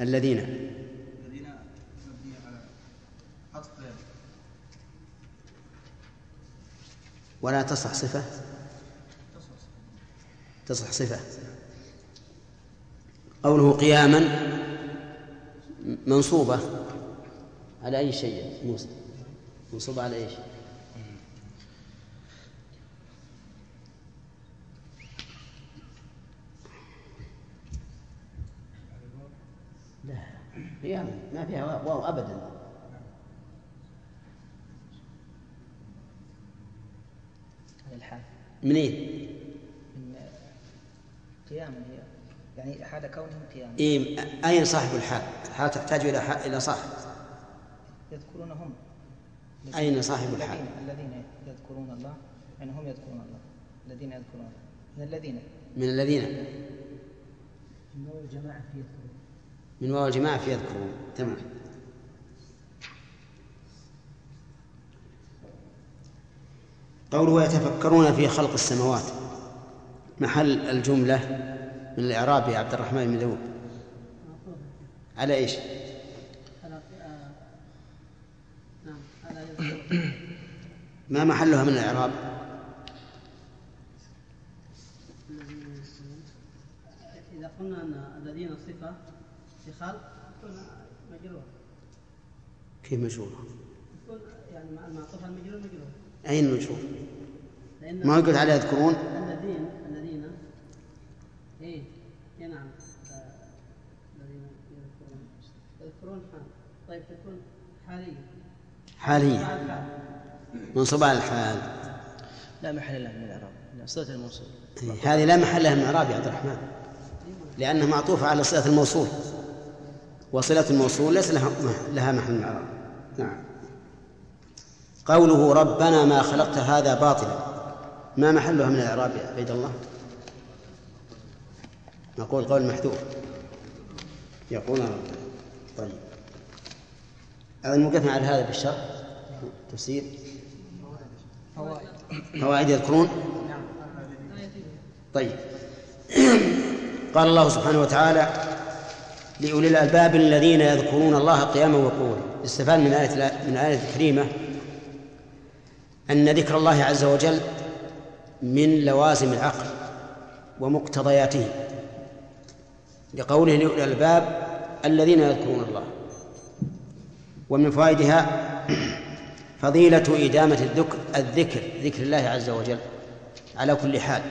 الذين. الذين على عطف ولا تصح صفة. تصح صفة. قوله قياما منصوبة. على أي شيء موسى منصوبة على أي شيء لا قياما ما فيها واو أبدا. منين؟ من قياما هي يعني حال كونهم قياما إيه أين صاحب الحال؟ الحال تحتاج إلى إلى صاحب. يذكرونهم. أين صاحب الحال؟ الذين الذين يذكرون الله. يعني هم يذكرون الله؟ الذين يذكرون من الذين؟ من الذين؟ من الجماعة في يذكرون. من واو الجماعة في يذكرون. تمام. قوله يتفكرون في خلق السماوات. محل الجملة من الإعراب يا عبد الرحمن بن داود. على إيش على آه، نعم على يذكرون ما محلها من الإعراب. إذا قلنا أن الذين صفة في خلق تكون مجرور. كيف مجرورة تكون يعني مع المعطوف على المجرور مجرور. أين المجرور لأن ما قلت على يذكرون الذين الذين إيه اي نعم. الذين يذكرون. يذكرون حال. طيب تكون حالية حاليا منصوبة على الحال. لا محل له من الإعراب. صلة الموصول. إيه، هذه لا محل لها من إعراب يا عبد الرحمن. لأنها معطوفة على صلة الموصول. وصلة الموصول ليس لها لها محل من الإعراب. نعم. قوله ربنا ما خلقت هذا باطلا. ما محلها من الإعراب يا عبيد الله؟ نقول قول محذوف. يقول ربنا. هذا الموقفنا على هذا بالشرح تفسير. فوائد يذكرون؟ طيب. قال الله سبحانه وتعالى لأولي الألباب الذين يذكرون الله قياما وقعودا استفاد من آية من الآية الكريمة أن ذكر الله عز وجل من لوازم العقل ومقتضياته. لقوله لأولي الألباب الذين يذكرون الله. ومن فوائدها فضيلة إدامة الذكر الذكر ذكر الله عز وجل على كل حال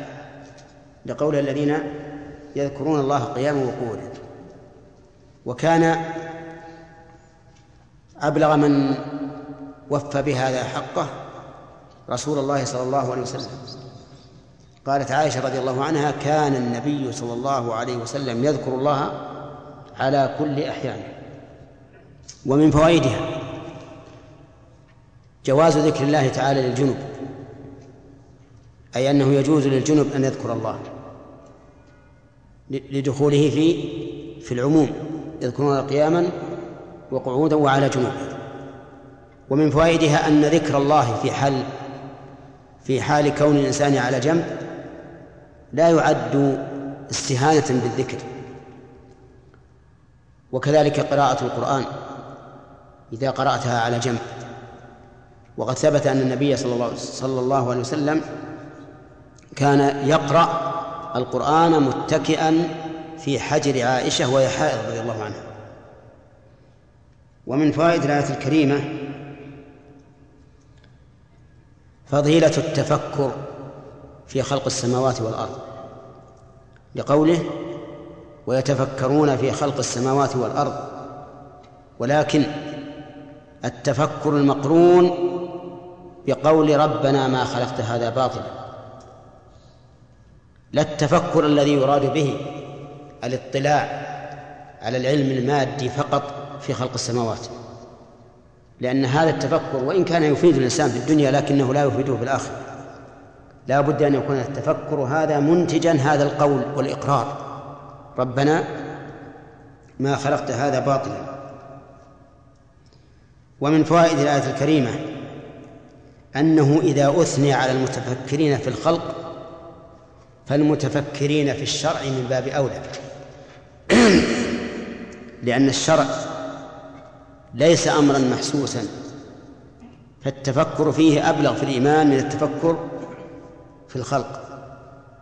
لقول الذين يذكرون الله قياما وقعودا. وكان أبلغ من وفى بهذا حقه رسول الله صلى الله عليه وسلم. قالت عائشة رضي الله عنها كان النبي صلى الله عليه وسلم يذكر الله على كل أحيانه. ومن فوائدها جواز ذكر الله تعالى للجنب أي أنه يجوز للجنب أن يذكر الله لدخوله في في العموم يذكرون قياما وقعودا وعلى جنوب. ومن فوائدها أن ذكر الله في حال في حال كون الإنسان على جنب لا يعد استهانة بالذكر. وكذلك قراءة القرآن. إذا قرأتها على جنب. وقد ثبت أن النبي صلى الله, صلى الله عليه وسلم كان يقرأ القرآن متكئا في حجر عائشة وهي حائض رضي الله عنها. ومن فوائد الآية الكريمة فضيلة التفكر في خلق السماوات والأرض. لقوله ويتفكرون في خلق السماوات والأرض ولكن التفكر المقرون بقول ربنا ما خلقت هذا باطلا. لا التفكر الذي يراد به الاطلاع على العلم المادي فقط في خلق السماوات. لأن هذا التفكر وإن كان يفيد الإنسان في الدنيا لكنه لا يفيده في الآخرة. لا بد أن يكون التفكر هذا منتجا هذا القول والإقرار. ربنا ما خلقت هذا باطلا. ومن فوائد الآية الكريمة أنه إذا أثني على المتفكرين في الخلق فالمتفكرين في الشرع من باب أولى. لأن الشرع ليس أمرا محسوسا فالتفكر فيه أبلغ في الإيمان من التفكر في الخلق.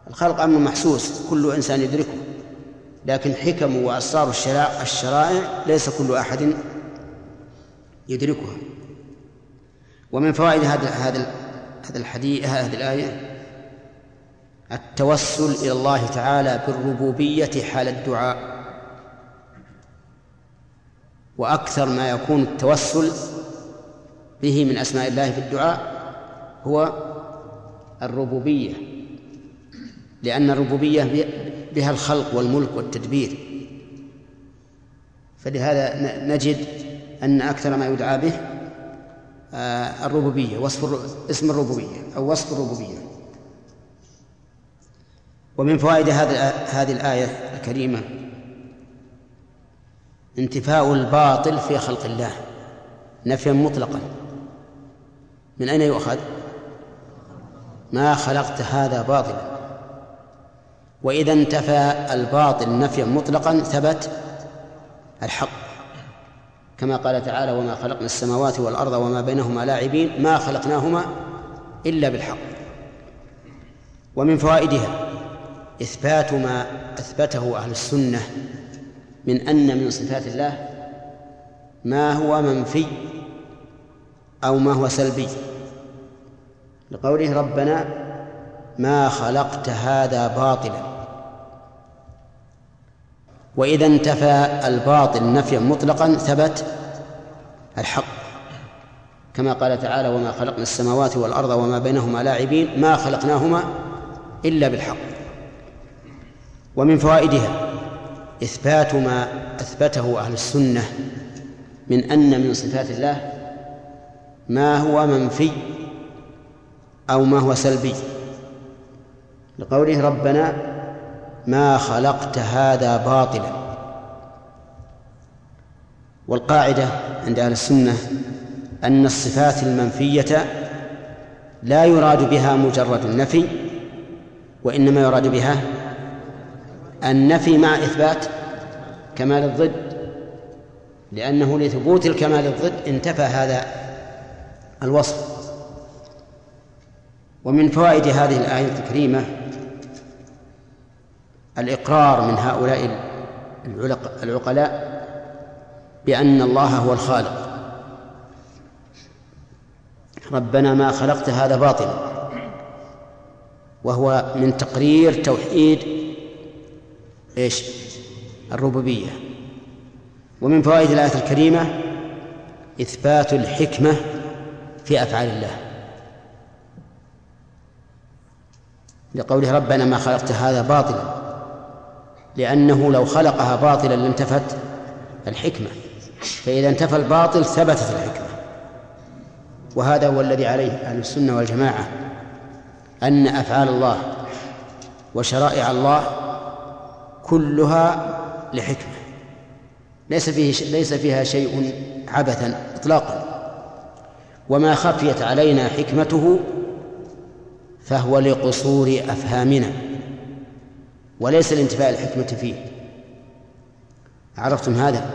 الخلق أمر محسوس كل إنسان يدركه لكن حكم وأسرار الشرائع ليس كل أحد يدركها. ومن فوائد هذا هذا هذا الحديث هذه الآية التوسل إلى الله تعالى بالربوبية حال الدعاء. وأكثر ما يكون التوسل به من أسماء الله في الدعاء هو الربوبية. لأن الربوبية بها الخلق والملك والتدبير. فلهذا نجد أن أكثر ما يدعى به آه، الربوبية وصف اسم الربوبية أو وصف الربوبية. ومن فوائد هذه هذه الآية الكريمة انتفاء الباطل في خلق الله نفيا مطلقا. من أين يؤخذ؟ ما خلقت هذا باطلا. وإذا انتفى الباطل نفيا مطلقا ثبت الحق. كما قال تعالى وما خلقنا السماوات والأرض وما بينهما لاعبين ما خلقناهما إلا بالحق. ومن فوائدها إثبات ما أثبته أهل السنة من أن من صفات الله ما هو منفي أو ما هو سلبي. لقوله ربنا ما خلقت هذا باطلا. وإذا انتفى الباطل نفيا مطلقا ثبت الحق. كما قال تعالى وما خلقنا السماوات والأرض وما بينهما لاعبين ما خلقناهما إلا بالحق. ومن فوائدها إثبات ما أثبته أهل السنة من أن من صفات الله ما هو منفي أو ما هو سلبي. لقوله ربنا ما خلقت هذا باطلا. والقاعدة عند أهل السنة أن الصفات المنفية لا يراد بها مجرد النفي وإنما يراد بها النفي مع إثبات كمال الضد لأنه لثبوت الكمال الضد انتفى هذا الوصف. ومن فوائد هذه الآية الكريمة الإقرار من هؤلاء العقلاء بأن الله هو الخالق. ربنا ما خلقت هذا باطلا وهو من تقرير توحيد إيش؟ الربوبية. ومن فوائد الآية الكريمة إثبات الحكمة في أفعال الله. لقوله ربنا ما خلقت هذا باطلا. لأنه لو خلقها باطلا لانتفت الحكمة. فإذا انتفى الباطل ثبتت الحكمة. وهذا هو الذي عليه أهل السنة والجماعة أن أفعال الله وشرائع الله كلها لحكمة. ليس فيه ليس فيها شيء عبثا إطلاقا. وما خفيت علينا حكمته فهو لقصور أفهامنا. وليس لانتفاء الحكمة فيه. عرفتم هذا؟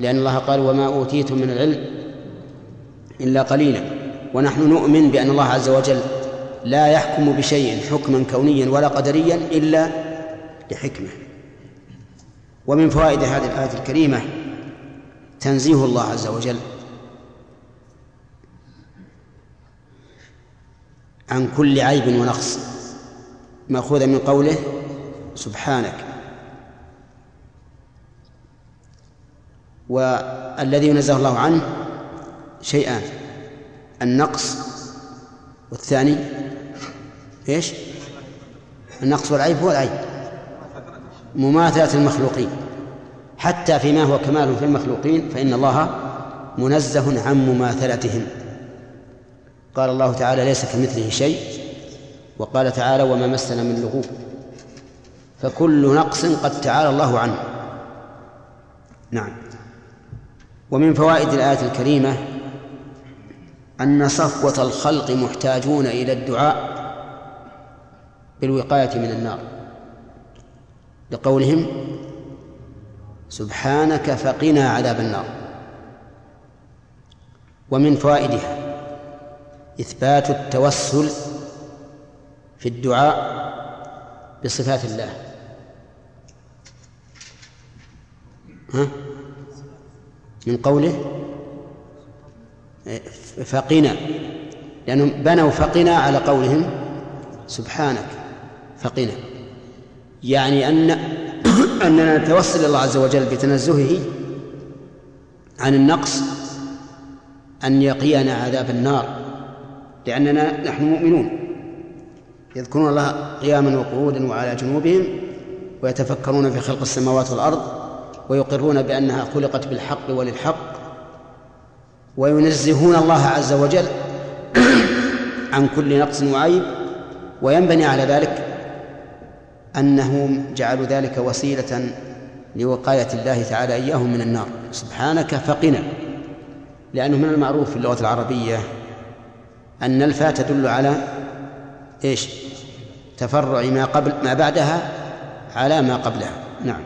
لأن الله قال وما أوتيتم من العلم إلا قليلا. ونحن نؤمن بأن الله عز وجل لا يحكم بشيء حكما كونيا ولا قدريا إلا لحكمة. ومن فوائد هذه الآية الكريمة تنزيه الله عز وجل عن كل عيب ونقص مأخوذا من قوله سبحانك. والذي ينزه الله عنه شيئان. النقص والثاني إيش؟ النقص والعيب هو العيب. مماثلة المخلوقين. حتى فيما هو كمال في المخلوقين فإن الله منزه عن مماثلتهم. قال الله تعالى ليس كمثله شيء. وقال تعالى وما مسنا من لغوب. فكل نقص قد تعالى الله عنه. نعم. ومن فوائد الآية الكريمة أن صفوة الخلق محتاجون إلى الدعاء بالوقاية من النار. لقولهم سبحانك فقنا عذاب النار. ومن فوائدها إثبات التوسل في الدعاء بصفات الله. ها؟ من قوله؟ فقنا لأنهم بنوا فقنا على قولهم سبحانك. فقنا يعني أن أننا نتوسل الله عز وجل بتنزهه عن النقص أن يقينا عذاب النار لأننا نحن مؤمنون. يذكرون الله قياما وقعودا وعلى جنوبهم ويتفكرون في خلق السماوات والأرض ويقرون بأنها خلقت بالحق وللحق وينزهون الله عز وجل عن كل نقص وعيب وينبني على ذلك أنهم جعلوا ذلك وسيلة لوقاية الله تعالى إياهم من النار. سبحانك فقنا. لأنه من المعروف في اللغة العربية أن الفاء تدل على إيش؟ تفرع ما قبل ما بعدها على ما قبلها. نعم.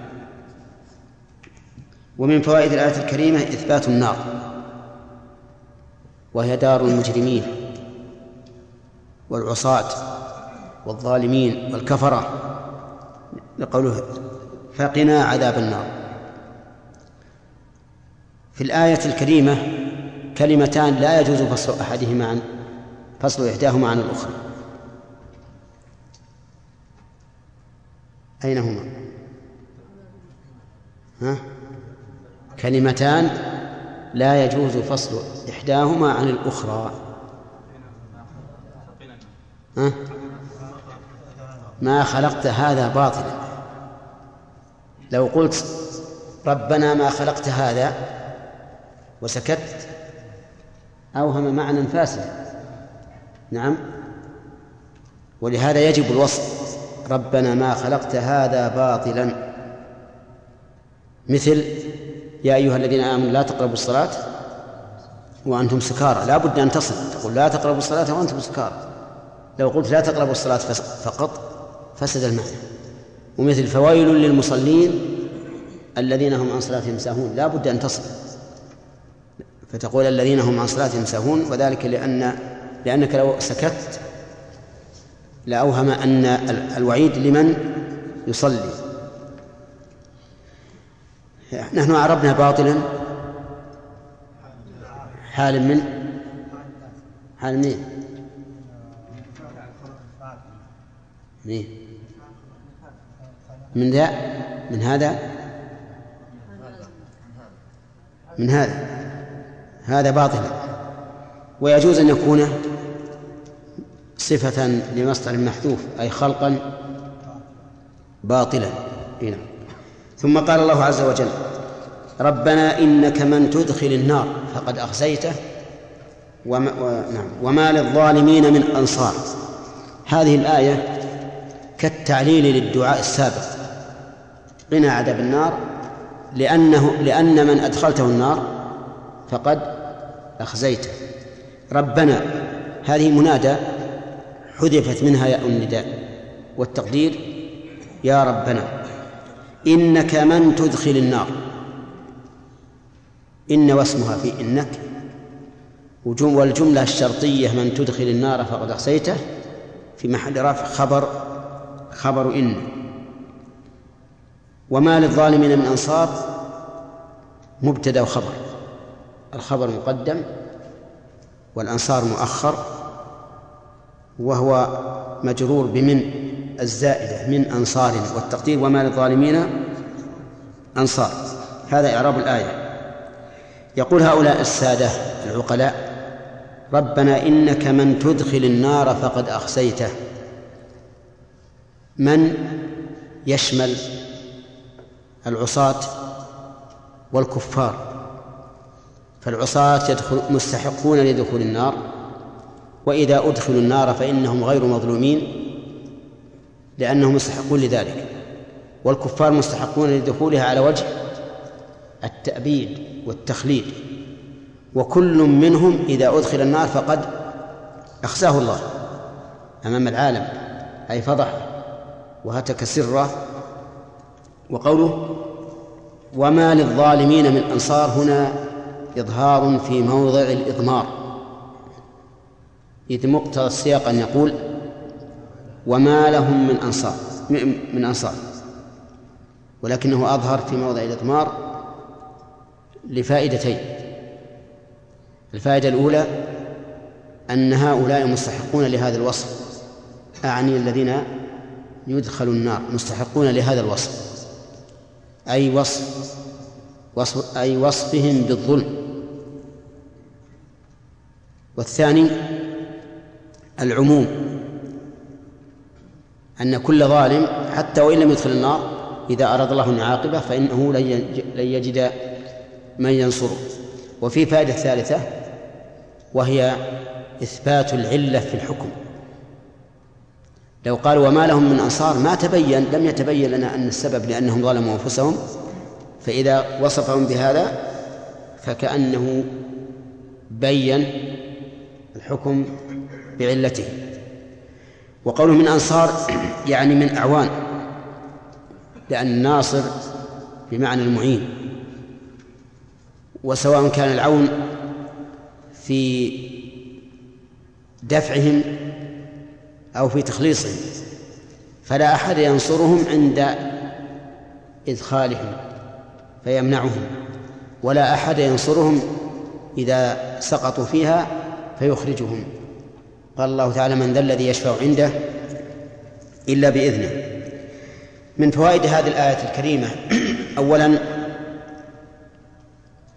ومن فوائد الآية الكريمة إثبات النار. وهي دار المجرمين والعصاة والظالمين والكفرة. لقوله فقنا عذاب النار. في الآية الكريمة كلمتان لا يجوز فصل أحدهما عن فصل إحداهما عن الأخرى. أين هما؟ ها؟ كلمتان لا يجوز فصل إحداهما عن الأخرى ها؟ ما خلقت هذا باطلا لو قلت ربنا ما خلقت هذا وسكت أوهم معنى فاسدا نعم ولهذا يجب الوصف ربنا ما خلقت هذا باطلا. مثل يا أيها الذين آمنوا لا تقربوا الصلاة وأنتم سكارى. لا بد أن تصل. تقول لا تقربوا الصلاة وأنتم سكارى. لو قلت لا تقربوا الصلاة فقط فسد المعنى. ومثل فويل للمصلين الذين هم عن صلاتهم ساهون. لا بد أن تصل. فتقول الذين هم عن صلاتهم ساهون وذلك لأن لأنك لو سكت لأوهم أن الوعيد لمن يصلي. نحن عربنا باطلا. حال من؟ حال من من من ذا؟ من هذا؟ من هذا. هذا باطل ويجوز أن يكون صفة لمصدر محذوف أي خلقا باطلا. هنا ثم قال الله عز وجل ربنا إنك من تدخل النار فقد أخزيته وما. نعم. وما للظالمين من أنصار. هذه الآية كالتعليل للدعاء السابق. قنا عذاب النار لأنه لأن من أدخلته النار فقد أخزيته. ربنا هذه منادى حذفت منها ياء النداء والتقدير يا ربنا إنك من تدخل النار. إن واسمها في إنك والجملة الشرطية من تدخل النار فقد أخسيته في محل رفع خبر خبر إن. وما للظالمين من أنصار مبتدأ وخبر الخبر مقدم والأنصار مؤخر. وهو مجرور بمن الزائدة من أنصار والتقدير وما للظالمين أنصار. هذا إعراب الآية. يقول هؤلاء السادة العقلاء ربنا إنك من تدخل النار فقد أخزيته من يشمل العصاة والكفار؟ فالعصاة يدخل مستحقون لدخول النار. وإذا أدخلوا النار فإنهم غير مظلومين لأنهم مستحقون لذلك والكفار مستحقون لدخولها على وجه التأبيد والتخليد. وكل منهم إذا أدخل النار فقد أخزاه الله أمام العالم أي فضح وهتك سره. وقوله وما للظالمين من أنصار هنا إظهار في موضع الإضمار. إذ مقتضى السياق أن يقول وما لهم من أنصار من أنصار. ولكنه أظهر في موضع الإضمار لفائدتين. الفائدة الأولى أن هؤلاء مستحقون لهذا الوصف. أعني الذين يدخلوا النار مستحقون لهذا الوصف. أي وصف, وصف أي وصفهم بالظلم. والثاني العموم أن كل ظالم حتى وإن لم يدخل النار إذا أراد الله أن يعاقبه فإنه لن يجد من ينصره. وفي فائدة ثالثة وهي إثبات العلة في الحكم. لو قال وما لهم من أنصار ما تبين لم يتبين لنا أن السبب لأنهم ظلموا أنفسهم. فإذا وصفهم بهذا فكأنه بين الحكم بعلته. وقوله من أنصار يعني من أعوان. لأن الناصر بمعنى المعين. وسواء كان العون في دفعهم أو في تخليصهم فلا أحد ينصرهم عند إدخالهم فيمنعهم. ولا أحد ينصرهم إذا سقطوا فيها فيخرجهم. قال الله تعالى من ذا الذي يشفع عنده إلا بإذنه. من فوائد هذه الآية الكريمة أولا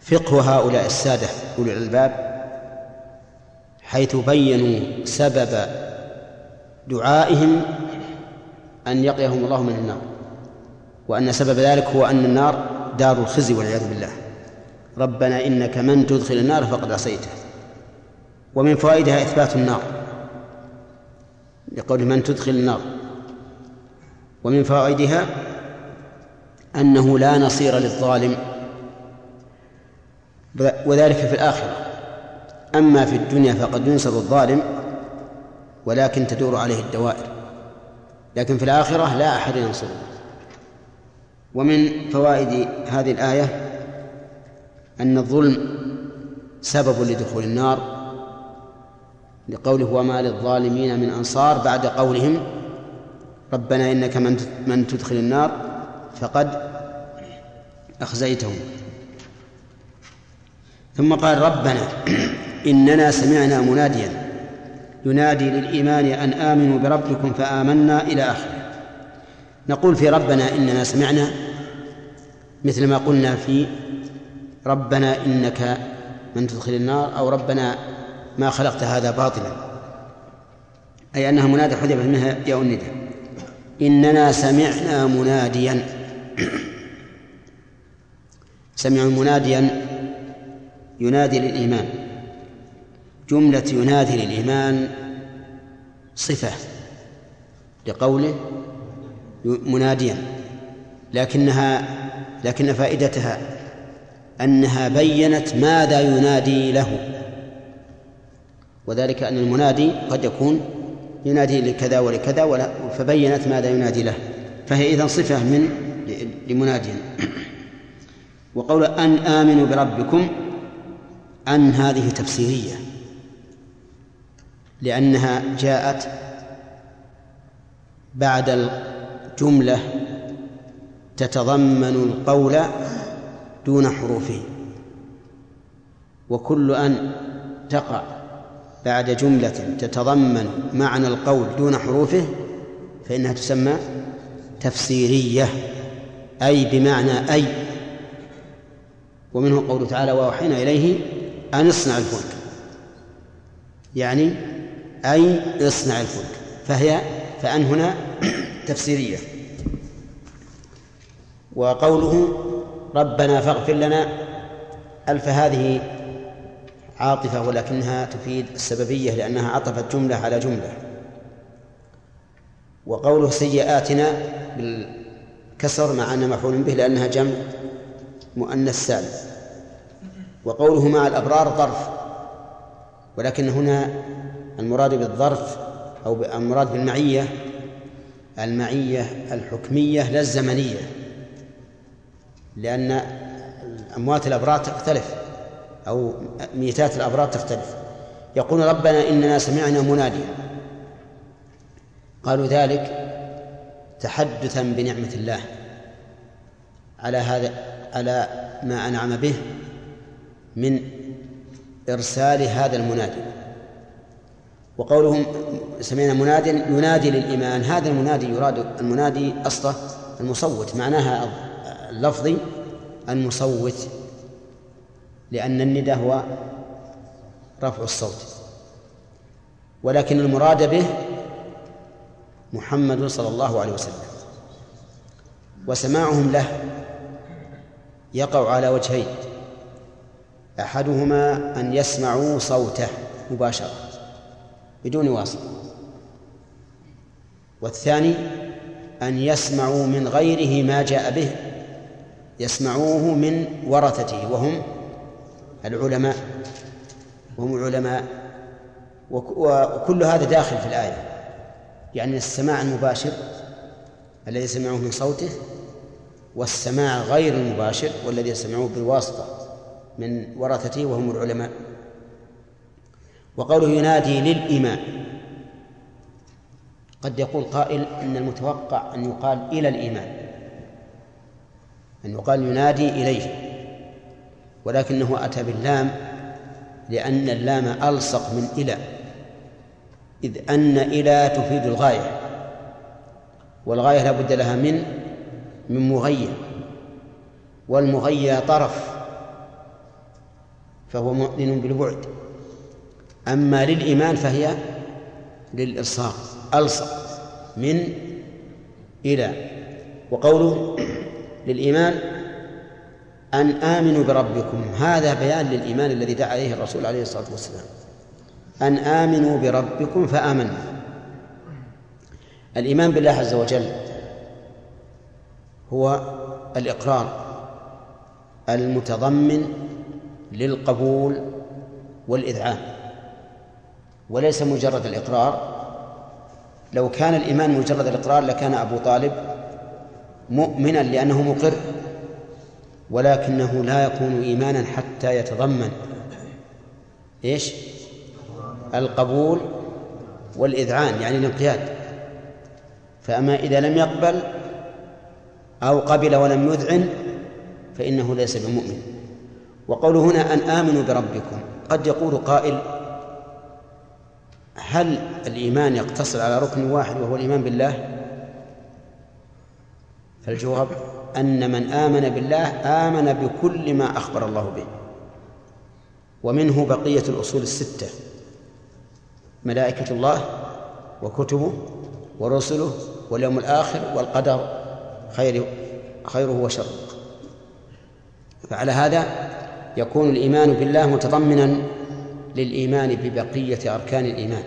فقه هؤلاء السادة أولي الألباب حيث بينوا سبب دعائهم أن يقيهم الله من النار وأن سبب ذلك هو أن النار دار الخزي والعياذ بالله. ربنا إنك من تدخل النار فقد عصيته. ومن فوائدها إثبات النار. لقول من تدخل النار. ومن فوائدها أنه لا نصير للظالم. وذلك في الآخرة. أما في الدنيا فقد ينصر الظالم ولكن تدور عليه الدوائر. لكن في الآخرة لا أحد ينصره. ومن فوائد هذه الآية أن الظلم سبب لدخول النار. لقوله وما للظالمين من أنصار بعد قولهم ربنا إنك من من تدخل النار فقد أخزيتهم. ثم قال ربنا إننا سمعنا مناديا ينادي للإيمان أن آمنوا بربكم فآمنا إلى آخره. نقول في ربنا إننا سمعنا مثل ما قلنا في ربنا إنك من تدخل النار أو ربنا ما خلقت هذا باطلا. أي أنها منادى حذفت منها يا الندى إننا سمعنا مناديا. سمعوا مناديا ينادي للإيمان. جملة ينادي للإيمان صفة لقوله مناديا لكنها لكن فائدتها أنها بينت ماذا ينادي له. وذلك أن المنادي قد يكون ينادي لكذا ولكذا ولا فبينت ماذا ينادي له. فهي إذن صفة من لمنادي. وقول أن آمنوا بربكم أن هذه تفسيرية. لأنها جاءت بعد الجملة تتضمن القول دون حروفه. وكل أن تقع بعد جملة تتضمن معنى القول دون حروفه فإنها تسمى تفسيرية أي بمعنى أي. ومنه قوله تعالى وأوحينا إليه أن اصنع الفلك. يعني أي اصنع الفلك فهي فأن هنا تفسيرية. وقوله ربنا فاغفر لنا. ألف هذه عاطفة ولكنها تفيد السببية لأنها عطفت جملة على جملة. وقوله سيئاتنا بالكسر مع أن مفعول به لأنها جمع مؤنث سالم وقوله مع الأبرار ظرف ولكن هنا المراد بالظرف أو المراد بالمعية المعية الحكمية لا الزمنية لأن أموات الأبرار تختلف. أو ميتات الأبرار تختلف. يقول ربنا إننا سمعنا مناديا. قالوا ذلك تحدثا بنعمة الله. على هذا على ما أنعم به من إرسال هذا المنادي. وقولهم سمعنا مناديا ينادي للإيمان. هذا المنادي يراد المنادي أصله المصوت. معناها اللفظي المصوت. لأن الندى هو رفع الصوت. ولكن المراد به محمد صلى الله عليه وسلم. وسماعهم له يقع على وجهين. أحدهما أن يسمعوا صوته مباشرة بدون واسطة والثاني أن يسمعوا من غيره ما جاء به يسمعوه من ورثته وهم العلماء وهم العلماء. وكل هذا داخل في الآية. يعني السماع المباشر الذي سمعوه من صوته والسماع غير المباشر والذي يسمعوه بالواسطة من ورثته وهم العلماء. وقوله ينادي للإمام قد يقول قائل إن المتوقع أن يقال إلى الإمام أن يقال ينادي إليه. ولكنه أتى باللام لأن اللام ألصق من إلى إذ أن إلى تفيد الغاية والغاية لا بد لها من من مغية والمغية طرف فهو مؤذن بالبعد. أما للإيمان فهي للإلصاق ألصق من إلى. وقوله للإيمان أن آمنوا بربكم. هذا بيان للإيمان الذي دعا عليه الرسول عليه الصلاة والسلام. أن آمنوا بربكم فآمنا الإيمان بالله عز وجل هو الإقرار المتضمن للقبول والإذعان وليس مجرد الإقرار. لو كان الإيمان مجرد الإقرار لكان أبو طالب مؤمنا لأنه مقر. ولكنه لا يكون إيمانا حتى يتضمن. إيش؟ القبول والإذعان يعني الانقياد. فأما إذا لم يقبل أو قبل ولم يذعن فإنه ليس بمؤمن. وقوله هنا أن آمنوا بربكم قد يقول قائل هل الإيمان يقتصر على ركن واحد وهو الإيمان بالله؟ فالجواب أن من آمن بالله آمن بكل ما أخبر الله به. ومنه بقية الأصول الستة. ملائكة الله وكتبه ورسله واليوم الآخر والقدر خير خيره وشره. فعلى هذا يكون الإيمان بالله متضمنا للإيمان ببقية أركان الإيمان.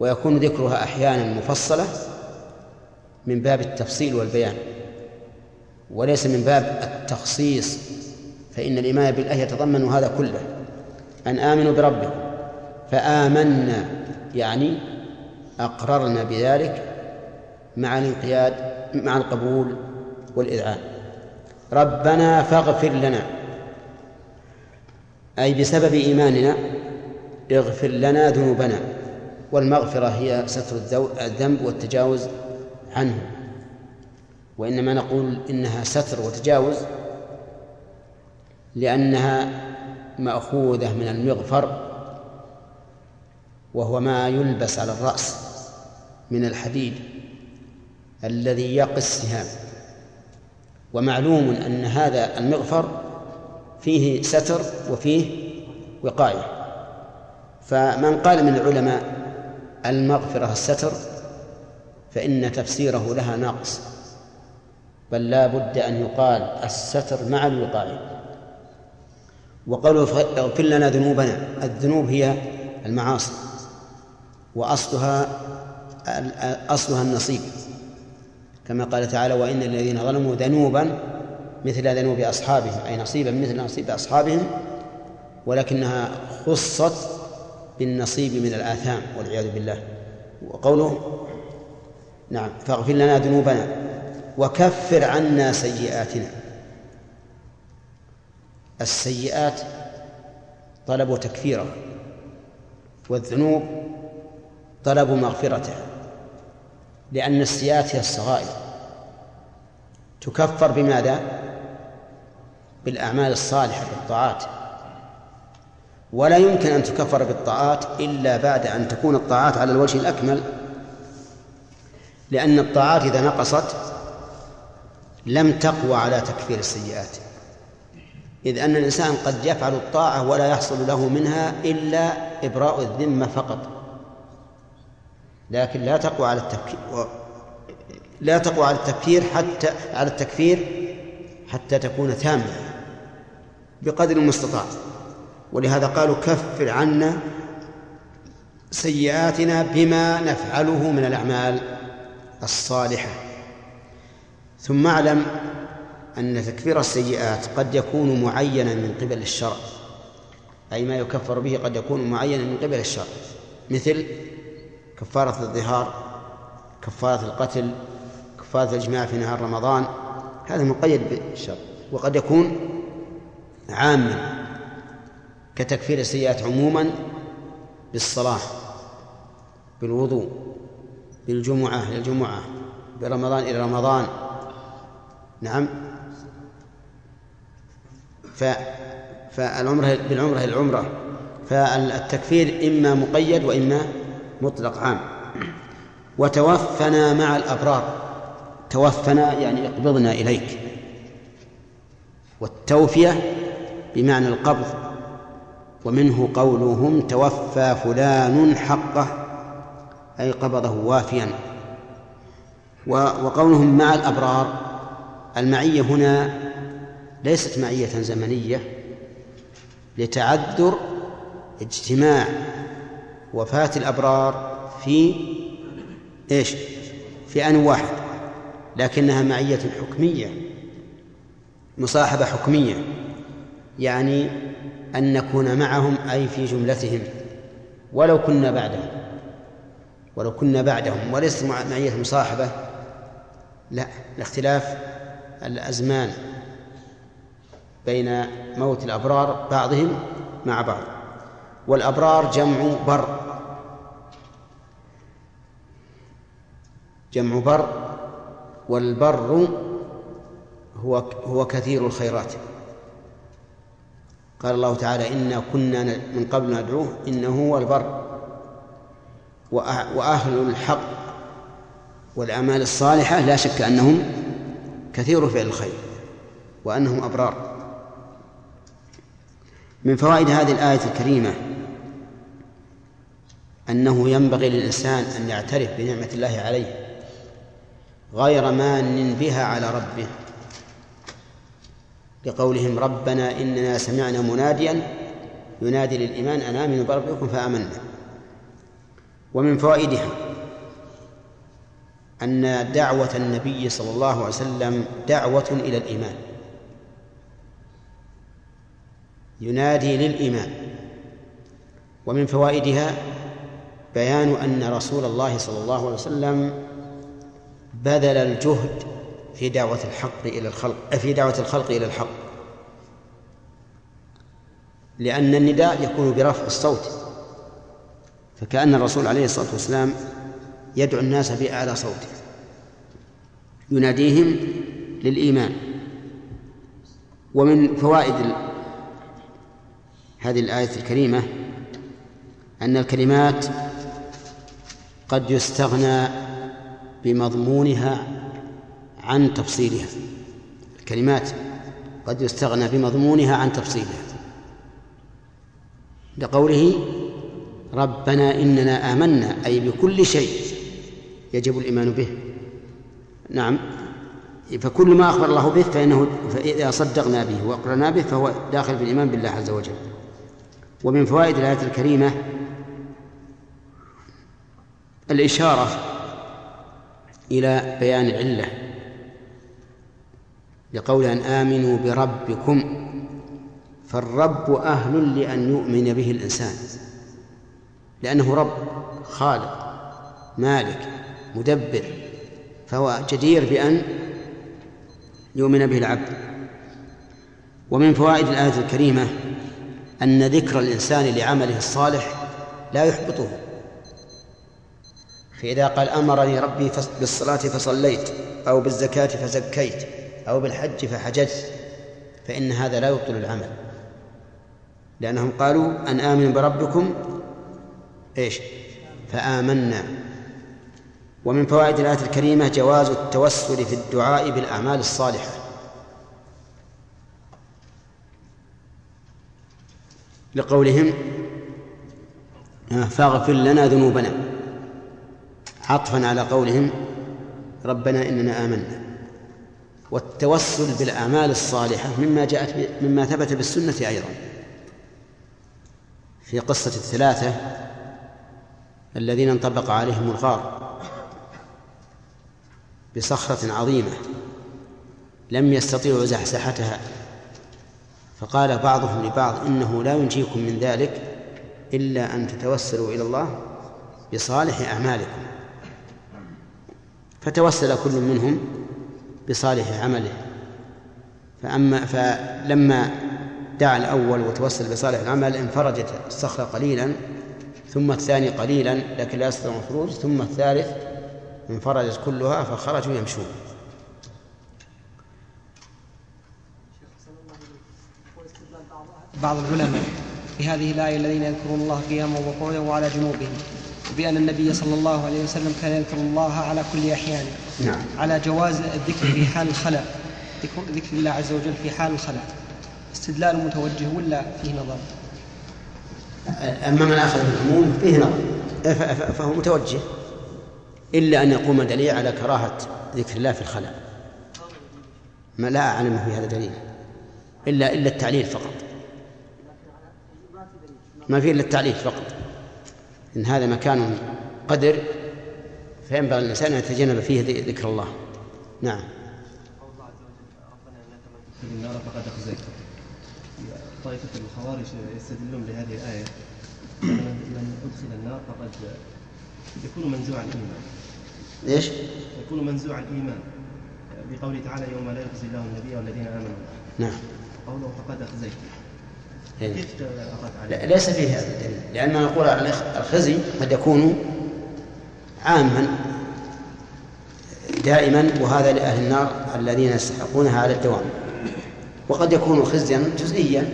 ويكون ذكرها أحيانا مفصلة من باب التفصيل والبيان. وليس من باب التخصيص فإن الإيمان بالله يتضمن هذا كله. أن آمنوا بربكم فآمنا يعني أقررنا بذلك مع الانقياد مع القبول والإذعان. ربنا فاغفر لنا أي بسبب إيماننا اغفر لنا ذنوبنا. والمغفرة هي ستر الذنب والتجاوز عنه. وإنما نقول إنها ستر وتجاوز لأنها مأخوذة من المغفر وهو ما يلبس على الرأس من الحديد الذي يقي السهام. ومعلوم أن هذا المغفر فيه ستر وفيه وقاية. فمن قال من العلماء المغفرة الستر فإن تفسيره لها ناقص. بل لا بد أن يقال الستر مع الوقاية وقوله اغفر لنا ذنوبنا الذنوب هي المعاصي وأصلها أصلها النصيب. كما قال تعالى وإن الذين ظلموا ذنوبا مثل ذنوب أصحابهم أي نصيبا مثل نصيب أصحابهم ولكنها خصت بالنصيب من الآثام والعياذ بالله. وقوله نعم فاغفر لنا ذنوبنا وكفر عنا سيئاتنا. السيئات طلبوا تكفيره والذنوب طلبوا مغفرته لأن السيئات هي الصغائر. تكفر بماذا؟ بالأعمال الصالحة بالطاعات. ولا يمكن أن تكفر بالطاعات إلا بعد أن تكون الطاعات على الوجه الأكمل لأن الطاعات إذا نقصت لم تقوى على تكفير السيئات. إذ أن الإنسان قد يفعل الطاعة ولا يحصل له منها إلا إبراء الذمة فقط. لكن لا تقوى على التفكير لا تقوى على التكفير حتى على التكفير حتى تكون تامة بقدر المستطاع. ولهذا قالوا كفر عنا سيئاتنا بما نفعله من الأعمال الصالحة. ثم اعلم أن تكفير السيئات قد يكون معينا من قبل الشرع أي ما يكفر به قد يكون معينا من قبل الشرع مثل كفارة الظهار كفارة القتل كفارة الإجماع في نهار رمضان هذا مقيد بالشرع وقد يكون عاما كتكفير السيئات عموما بالصلاة بالوضوء بالجمعة إلى الجمعة برمضان إلى رمضان نعم. ف فالعمرة بالعمرة العمرة. فالتكفير إما مقيد وإما مطلق عام. وتوفنا مع الأبرار. توفنا يعني اقبضنا إليك. والتوفية بمعنى القبض. ومنه قولهم توفى فلان حقه. أي قبضه وافيا. وقولهم مع الأبرار المعية هنا ليست معية زمنية لتعذر اجتماع وفاة الأبرار في إيش؟ في آن واحد لكنها معية حكمية مصاحبة حكمية يعني أن نكون معهم أي في جملتهم ولو كنا بعدهم ولو كنا بعدهم وليست معية مصاحبة لا لاختلاف الأزمان بين موت الأبرار بعضهم مع بعض والأبرار جمع بر جمع بر والبر هو هو كثير الخيرات. قال الله تعالى إنا كنا من قبل ندعوه إنه هو البر وأهل الحق والأعمال الصالحة لا شك أنهم كثير فعل الخير وأنهم أبرار. من فوائد هذه الآية الكريمة أنه ينبغي للإنسان أن يعترف بنعمة الله عليه غير مان بها على ربه لقولهم ربنا إننا سمعنا مناديا ينادي للإيمان أن آمنوا بربكم فآمنا. ومن فوائدها أن دعوة النبي صلى الله عليه وسلم دعوة إلى الإيمان. ينادي للإيمان. ومن فوائدها بيان أن رسول الله صلى الله عليه وسلم بذل الجهد في دعوة الحق إلى الخلق في دعوة الخلق إلى الحق. لأن النداء يكون برفع الصوت. فكأن الرسول عليه الصلاة والسلام يدعو الناس بأعلى صوته يناديهم للإيمان. ومن فوائد هذه الآية الكريمة أن الكلمات قد يستغنى بمضمونها عن تفصيلها. الكلمات قد يستغنى بمضمونها عن تفصيلها. لقوله ربنا إننا آمنا أي بكل شيء يجب الإيمان به. نعم. فكل ما أخبر الله به فإنه فإذا صدقنا به وأقرنا به فهو داخل في الإيمان بالله عز وجل. ومن فوائد الآية الكريمة الإشارة إلى بيان العلة. لقول أن آمنوا بربكم فالرب أهل لأن يؤمن به الإنسان. لأنه رب خالق مالك مدبر فهو جدير بأن يؤمن به العبد. ومن فوائد الآية الكريمة أن ذكر الإنسان لعمله الصالح لا يحبطه. فإذا قال أمرني ربي بالصلاة فصليت أو بالزكاة فزكيت أو بالحج فحججت فإن هذا لا يبطل العمل. لأنهم قالوا أن آمنوا بربكم إيش؟ فآمنا. ومن فوائد الآية الكريمة جواز التوسل في الدعاء بالأعمال الصالحة. لقولهم فاغفر لنا ذنوبنا. عطفا على قولهم ربنا إننا آمنا. والتوسل بالأعمال الصالحة مما جاءت مما ثبت بالسنة أيضا. في قصة الثلاثة الذين انطبق عليهم الغار. بصخرة عظيمة لم يستطيعوا زحزحتها. فقال بعضهم لبعض إنه لا ينجيكم من ذلك إلا أن تتوسلوا إلى الله بصالح أعمالكم. فتوسل كل منهم بصالح عمله. فأما فلما دعا الأول وتوسل بصالح العمل انفرجت الصخرة قليلا ثم الثاني قليلا لكن لا يستطيع الخروج ثم الثالث انفرجت كلها فخرجوا يمشون. بعض العلماء بهذه الآية الذين يذكرون الله قياما وقعودا وعلى جنوبهم وبأن النبي صلى الله عليه وسلم كان يذكر الله على كل أحيانه نعم. على جواز الذكر في حال الخلاء. ذكر, ذكر الله عز وجل في حال الخلاء. استدلال متوجه ولا فيه نظر؟ أما من أخذ بالعموم فيه نظر. فهو متوجه. إلا أن يقوم دليل على كراهة ذكر الله في الخلاء ما لا أعلم في هذا دليل. إلا إلا التعليل فقط. ما فيه إلا التعليل فقط. إن هذا مكان قدر فينبغي الإنسان أن يتجنب فيه ذكر الله. نعم. النار فقد أخزيت طائفة الخوارج يستدلون بهذه الآية. من أدخل النار فقد يكون منزوع الإيمان ليش؟ يكون منزوع الإيمان. بقوله تعالى يوم لا يخزي الله النبي والذين آمنوا. نعم. قوله فقد أخزيت. إيه. كيف أخذت عليه؟ لا ليس فيه هذا الدليل. لأن نقول الخزي قد يكون عاما دائما وهذا لأهل النار الذين يستحقونها على الدوام. وقد يكون خزيا جزئيا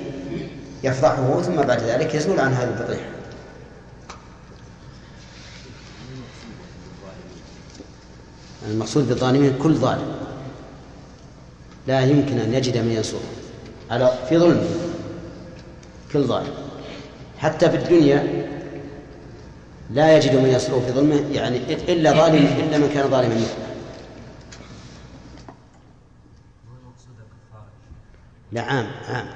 يفضحه ثم بعد ذلك يزول عن هذه الفضيحة المقصود بالظالمين كل ظالم. لا يمكن أن يجد من ينصره. على في ظلمه كل ظالم. حتى في الدنيا لا يجد من يصله في ظلمه يعني إلا ظالم إلا من كان ظالما مثله. لا عام عام.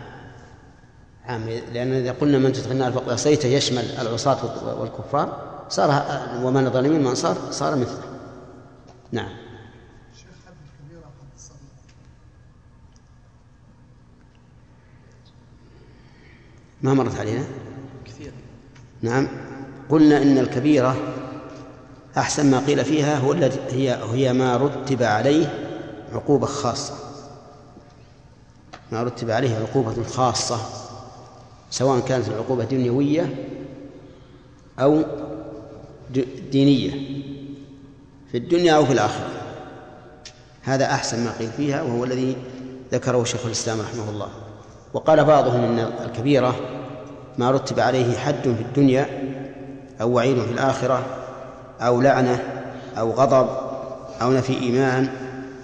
عام لأن إذا قلنا من تدخل النار فقد عصيته يشمل العصاة والكفار صار ومن الظالمين من صار صار مثله. نعم. ما مرت علينا؟ كثير. نعم. قلنا إن الكبيرة أحسن ما قيل فيها هو الذي هي هي ما رتب عليه عقوبة خاصة. ما رتب عليه عقوبة خاصة سواء كانت العقوبة دنيوية أو دينية. في الدنيا أو في الآخرة. هذا أحسن ما قيل فيها وهو الذي ذكره شيخ الإسلام رحمه الله. وقال بعضهم إن الكبيرة ما رتب عليه حد في الدنيا أو وعيد في الآخرة أو لعنة أو غضب أو نفي إيمان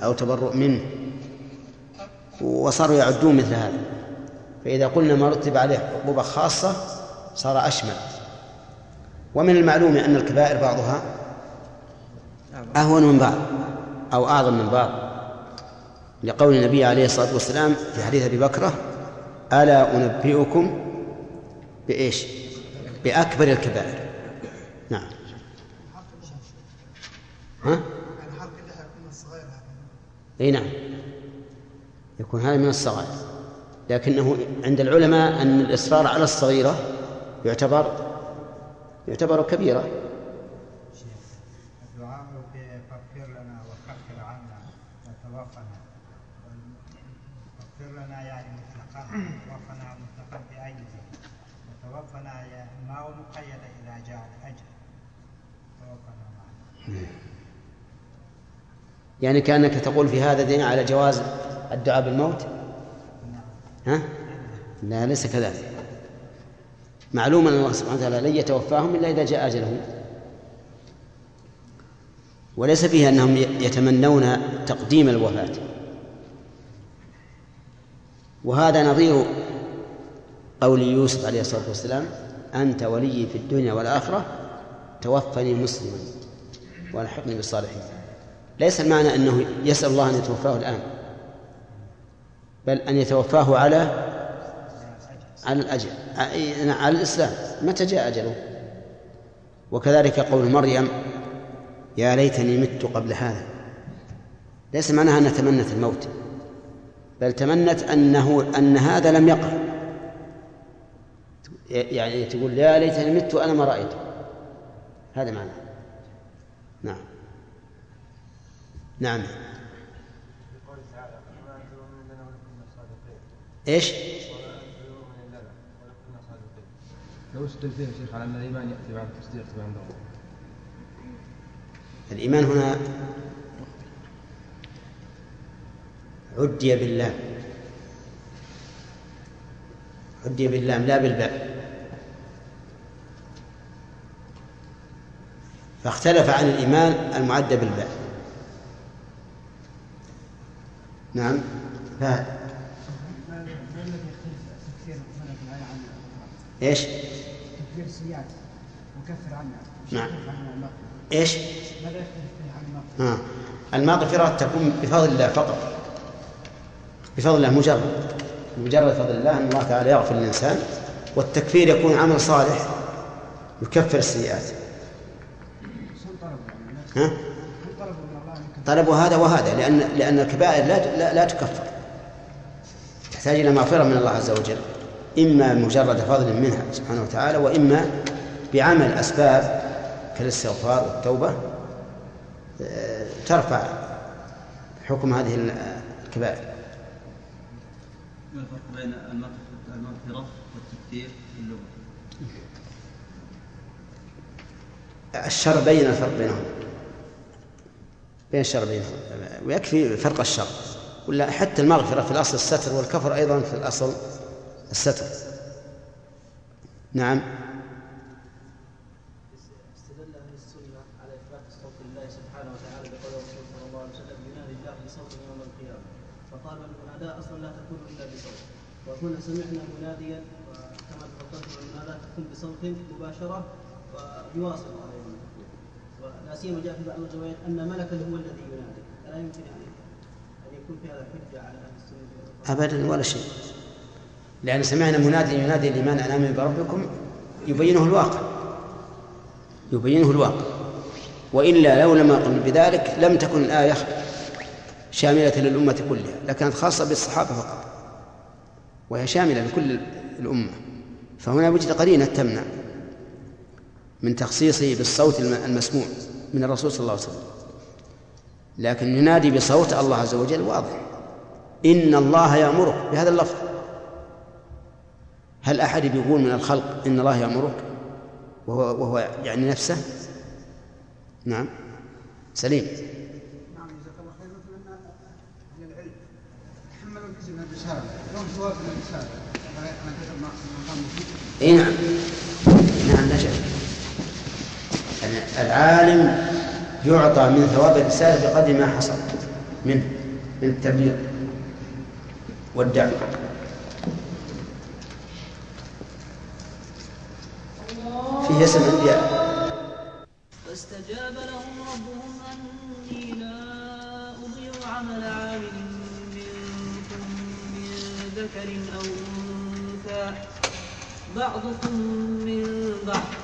أو تبرؤ منه وصاروا يعدون مثل هذا. فإذا قلنا ما رتب عليه عقوبة خاصة صار أشمل. ومن المعلوم أن الكبائر بعضها أهون من بعض أو أعظم من بعض لقول النبي عليه الصلاة والسلام في حديث أبي بكره ألا أنبئكم بإيش؟ بأكبر الكبائر. نعم. ها؟ إي نعم. يكون هذا من الصغائر. لكنه عند العلماء أن الإصرار على الصغيرة يعتبر يعتبر كبيرة الدعاء فاغفر لنا وكفر عنا وتوفنا واغفر لنا يعني مطلقا توفنا مطلقا بأجله وتوفنا يعني ما هو مقيد إذا جاء الأجل توفنا معنا يعني كأنك تقول في هذا دين على جواز الدعاء بالموت؟ ها؟ لا ليس كذلك. معلوم أن الله سبحانه وتعالى لن يتوفاهم إلا إذا جاء أجلهم. وليس فيه أنهم يتمنون تقديم الوفاة. وهذا نظير قول يوسف عليه الصلاة والسلام أنت ولي في الدنيا والآخرة توفني مسلما. والحقني بالصالحين. ليس المعنى أنه يسأل الله أن يتوفاه الآن بل أن يتوفاه على على الأجل على الإسلام. متى جاء أجله؟ وكذلك قول مريم يا ليتني مت قبل هذا. ليس معناها أنها تمنت الموت بل تمنت أنه أن هذا لم يقع. يعني تقول يا ليتني مت وأنا ما رأيته. هذا معناه نعم نعم. إيش؟ لو استدلتين يا شيخ على ان الإيمان ياتي بعد التصديق كما عندهم الإيمان هنا عدي بالله. عدي باللام لا بالباء. فاختلف عن الإيمان المعدى بالباء. نعم فهد إيش؟ تكفير السيئات وكفر عنها نعم. إيش؟ ماذا يختلف عن المغفرة؟ المغفرة تكون بفضل الله فقط بفضل الله مجرد مجرد فضل الله أن الله تعالى يغفر للإنسان والتكفير يكون عمل صالح يكفر السيئات؟ ها؟ شو طلبوا من الله أن يكفر؟ طلبوا هذا وهذا لأن لأن الكبائر لا لا, لا تكفر. تحتاج إلى مغفرة من الله عز وجل إما مجرد فضل منها سبحانه وتعالى وإما بعمل أسباب كالاستغفار والتوبة آه، ترفع حكم هذه الكبائر. ما الفرق بين المغفرة والتكفير في اللغة؟ الشر بين الفرق بينهم. بين الشر بينهم ويكفي فرق الشر ولا حتى المغفرة في الأصل الستر والكفر أيضا في الأصل الستر نعم وكنا سمعنا مناديا وكما تفضلت المناداة تكون بصوت مباشره ويواصل عليهم ولا سيما جاء في بعض الروايات أن ملكا هو الذي ينادي. فلا يمكن أن أن يكون في هذا حجه على أهل السنة. أبدا ولا شيء. لأن سمعنا منادي ينادي الإيمان أن آمنوا بربكم يبينه الواقع. يبينه الواقع. وإلا لو لم يقل بذلك لم تكن الآية شاملة للأمة كلها لكانت خاصة بالصحابة فقط. وهي شاملة لكل الأمة. فهنا وجد قرينة تمنع. من تخصيصه بالصوت الم- المسموع من الرسول صلى الله عليه وسلم. لكن ينادي بصوت الله عز وجل واضح. إن الله يأمرك بهذا اللفظ. هل أحد بيقول من الخلق إن الله يأمرك؟ وهو, وهو يعني نفسه؟ نعم. سليم. نعم جزاك الله خير. مثل أن أهل العلم تحملوا جزء من الرسالة لهم من الرسالة. مفيد اي نعم. العالم يعطى من ثواب الرسالة بقدر ما حصل منه من التبليغ والدعوة فيه اسم الأنبياء. فاستجاب لهم ربهم أني لا أضيع عمل عامل منكم من ذكر أو أنثى بعضكم من بعض.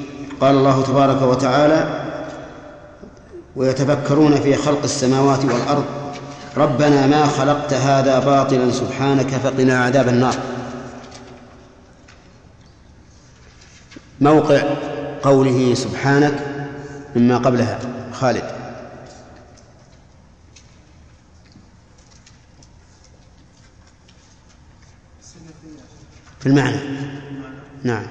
قال الله تبارك وتعالى ويتفكرون في خلق السماوات والأرض. ربنا ما خلقت هذا باطلا سبحانك فقنا عذاب النار. موقع قوله سبحانك مما قبلها. خالد. في المعنى. نعم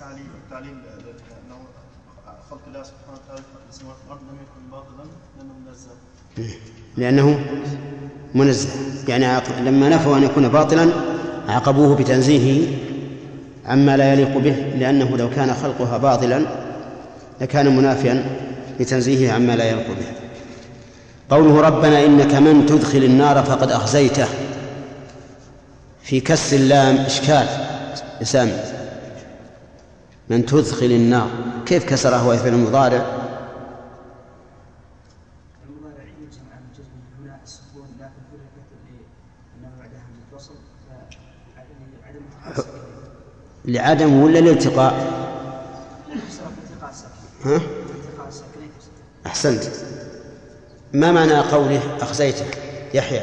تعليم تعليم انه خلق الله سبحانه وتعالى في السماوات والارض لم يكن باطلا لأنه منزه لأنه منزه. يعني لما نفوا أن يكون باطلا عاقبوه بتنزيهه عما لا يليق به لأنه لو كان خلقها باطلا لكان منافيا لتنزيهه عما لا يليق به. قوله ربنا إنك من تدخل النار فقد أخزيته. في كسر اللام إشكال لسامي من تدخل النار. كيف كسره هو في المضارع؟ لعدم ولا الالتقاء؟ التقاء الساكن ها؟ أحسنت. ما معنى قوله أخزيته يحيى.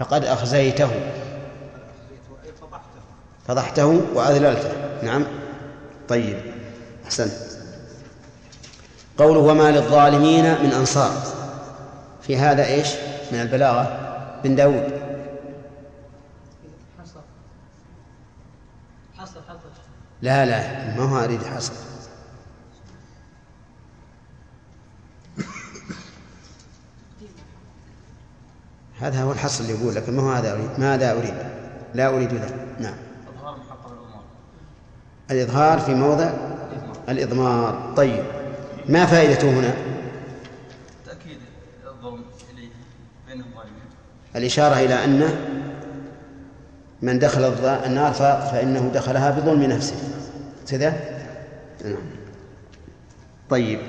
فقد أخزيته. فضحته وأذللته. نعم. طيب. أحسنت. قوله وما للظالمين من أنصار. في هذا إيش؟ من البلاغة. بن داود حصر حصر حصر لا لا ما هو أريد حصر. هذا هو الحصر اللي يقول لكن ما هو هذا أريد ماذا أريد؟ لا أريد ذا. نعم. الأمور. الإظهار في موضع الإضمار. طيب ما فائدته هنا؟ تأكيد الظلم إليه بين الظالمين. الإشارة إلى أنه من دخل النار فإنه دخلها بظلم نفسه. كذا؟ نعم. طيب.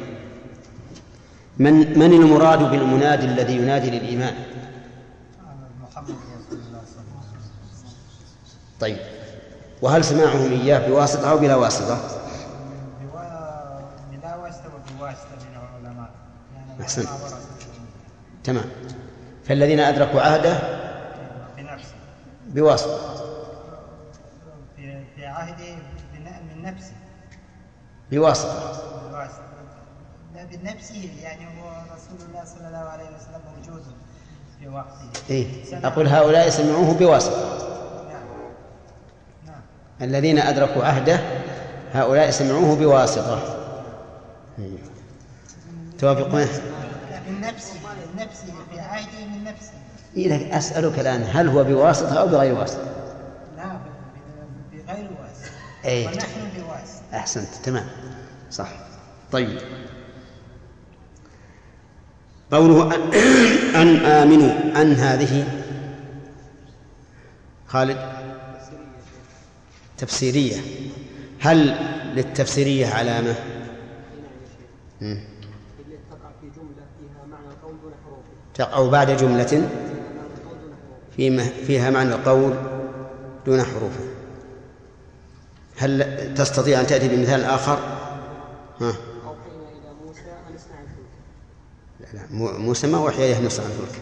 من من المراد بالمنادي الذي ينادي للإيمان؟ طيب. وهل سماعهم إياه بواسطة أو بلا واسطة؟ بلا واسطة وبواسطة من العلماء ورثة تمام. فالذين أدركوا عهده بواسطة. في عهده من نفسه. بواسطة. بواسطة. لا بنفسه يعني هو رسول الله صلى الله عليه وسلم موجود في وقته. إيه أقول هؤلاء سمعوه بواسطة. نعم. نعم. الذين أدركوا عهده هؤلاء سمعوه بواسطة. إيه. توافقون؟ لا من نفسه من نفسه في عهده من نفسه إيه أسألك الآن هل هو بواسطة أو بغير واسطة؟ لا بغير واسطة. إيه. ونحن بواسطة. أحسنت تمام. صح. طيب. قوله أن, أن آمنوا أن هذه؟ خالد؟ تفسيرية. هل للتفسيرية علامة؟ مم. تقع في جملة فيها معنى القول دون حروف تقع بعد جملة فيما فيها معنى القول دون حروفه. هل تستطيع أن تأتي بمثال آخر؟ ها؟ إلى موسى أن اصنع الفلك لا لا مو- موسى ما وحي إليه أن يصنع الفلك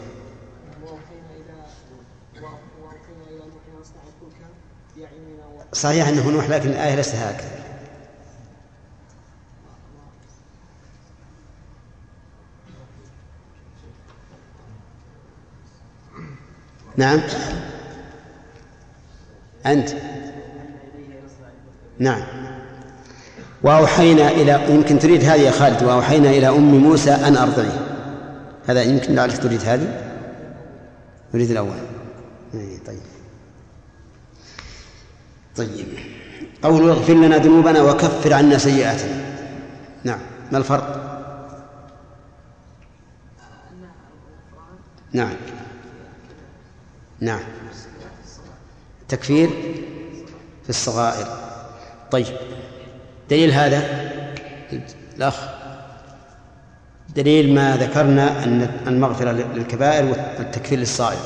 صحيح أنه نوح لكن الآية ليست هكذا. نعم. أنت. نعم. وأوحينا إلى يمكن تريد هذه يا خالد وأوحينا إلى أم موسى أن أرضعيه هذا يمكن لعلك تريد هذه؟ أريد الأول. إيه، طيب. طيب. قول اغفر لنا ذنوبنا وكفر عنا سيئاتنا. نعم. ما الفرق؟ نعم. نعم. تكفير في الصغائر. طيب دليل هذا؟ الأخ دليل ما ذكرنا أن المغفرة للكبائر والتكفير للصغائر.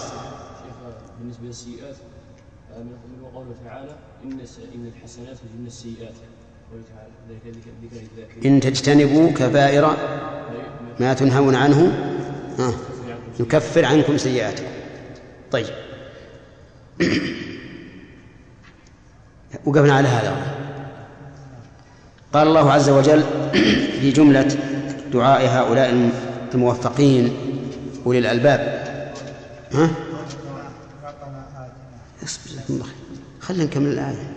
بالنسبة للسيئات من من قوله تعالى إن إن الحسنات يذهبن السيئات. إن تجتنبوا كبائر ما تنهون عنه ها، يكفر عنكم سيئاتكم. طيب وقفنا على هذا قال الله عز وجل في جملة دعاء هؤلاء الموفقين أولي الألباب ها؟ اصبر. خلينا نكمل الآية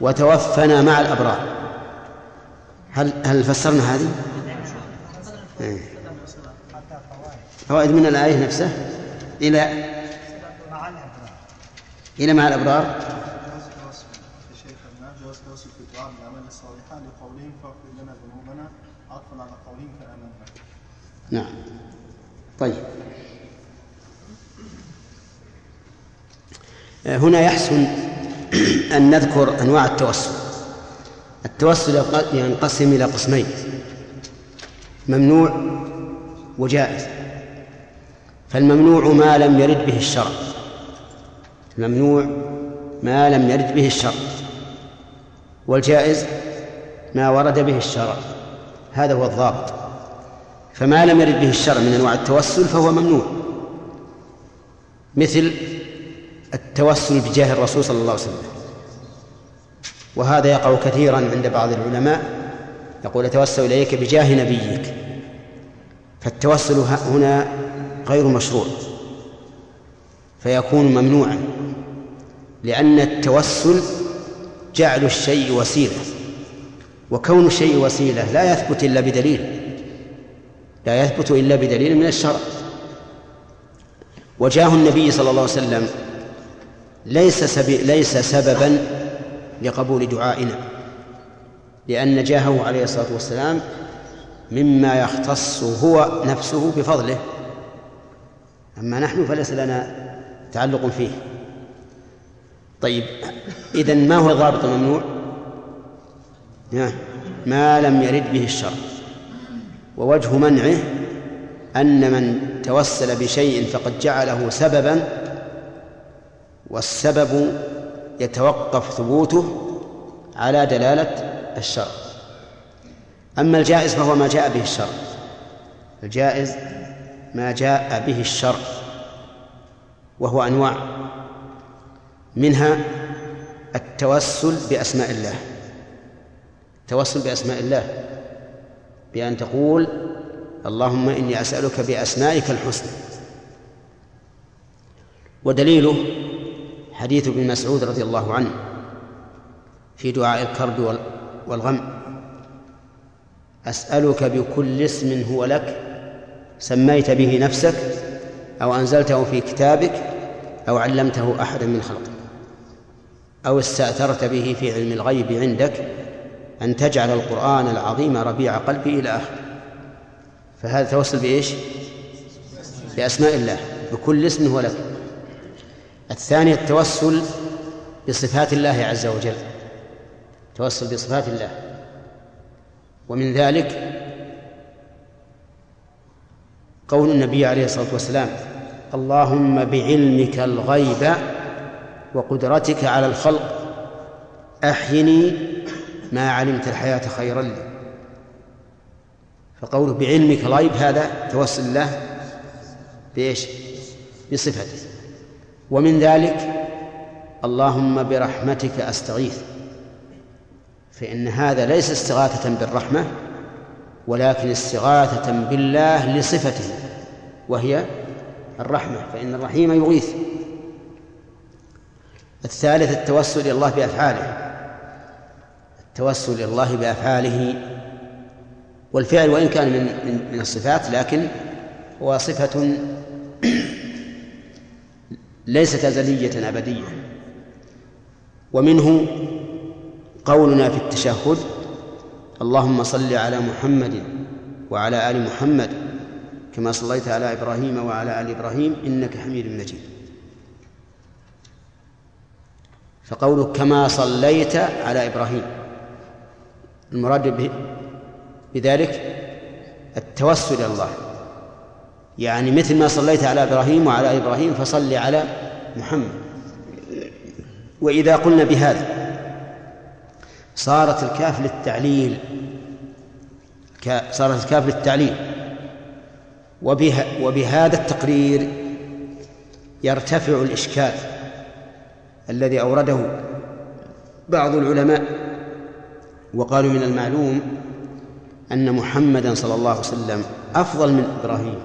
وتوفنا مع الأبرار هل هل فسرنا هذه؟ إيه. فوائد من الآية نفسها إلى إلى مع الأبرار. نعم. طيب. آه، هنا يحسن أن نذكر أنواع التوسل. التوسل ينقسم إلى قسمين. ممنوع وجائز. فالممنوع ما لم يرد به الشرع. الممنوع ما لم يرد به الشرع. والجائز ما ورد به الشرع. هذا هو الضابط. فما لم يرد به الشرع من أنواع التوسل فهو ممنوع. مثل التوسل بجاه الرسول صلى الله عليه وسلم. وهذا يقع كثيرا عند بعض العلماء. يقول أتوسل إليك بجاه نبيك. فالتوسل هنا غير مشروع فيكون ممنوعا لأن التوسل جعل الشيء وسيلة وكون الشيء وسيلة لا يثبت إلا بدليل لا يثبت إلا بدليل من الشرع. وجاه النبي صلى الله عليه وسلم ليس سبي ليس سببا لقبول دعائنا لأن جاهه عليه الصلاة والسلام مما يختص هو نفسه بفضله. أما نحن فليس لنا تعلق فيه. طيب إذا ما هو ضابط الممنوع. ما لم يرد به الشرع ووجه منعه أن من توسل بشيء فقد جعله سببا والسبب يتوقف ثبوته على دلالة الشرع أما الجائز فهو ما جاء به الشرع الجائز ما جاء به الشرع وهو أنواع. منها التوسل بأسماء الله. التوسل بأسماء الله بأن تقول اللهم إني أسألك بأسمائك الحسنى. ودليله حديث ابن مسعود رضي الله عنه في دعاء الكرب وال- والغم. أسألك بكل اسم هو لك سميت به نفسك أو أنزلته في كتابك أو علمته أحدا من خلقك أو استأثرت به في علم الغيب عندك أن تجعل القرآن العظيم ربيع قلبي إلى آخره. فهذا توسل بإيش؟ بأسماء الله بكل اسم هو لك. الثاني التوسل بصفات الله عز وجل. توسل بصفات الله. ومن ذلك قول النبي عليه الصلاة والسلام اللهم بعلمك الغيب وقدرتك على الخلق أحيني ما علمت الحياة خيرا لي. فقوله بعلمك الغيب هذا توسل الله بإيش؟ بصفته. ومن ذلك اللهم برحمتك أستغيث فإن هذا ليس استغاثة بالرحمة ولكن استغاثة بالله لصفته وهي الرحمة فإن الرحيم يغيث. الثالث التوسل إلى الله بأفعاله. التوسل إلى الله بأفعاله والفعل وإن كان من من, من الصفات لكن هو صفة ليست أزلية أبدية. ومنه قولنا في التشهد اللهم صل على محمد وعلى آل محمد كما صليت على إبراهيم وعلى آل إبراهيم إنك حميد مجيد. فقوله كما صليت على إبراهيم. المراد بذلك التوسل إلى الله. يعني مثل ما صليت على إبراهيم وعلى إبراهيم فصل على محمد. وإذا قلنا بهذا صارت الكاف للتعليل. صارت الكاف للتعليل. وبها وبهذا التقرير يرتفع الإشكال الذي أورده بعض العلماء. وقالوا من المعلوم أن محمدا صلى الله عليه وسلم أفضل من إبراهيم.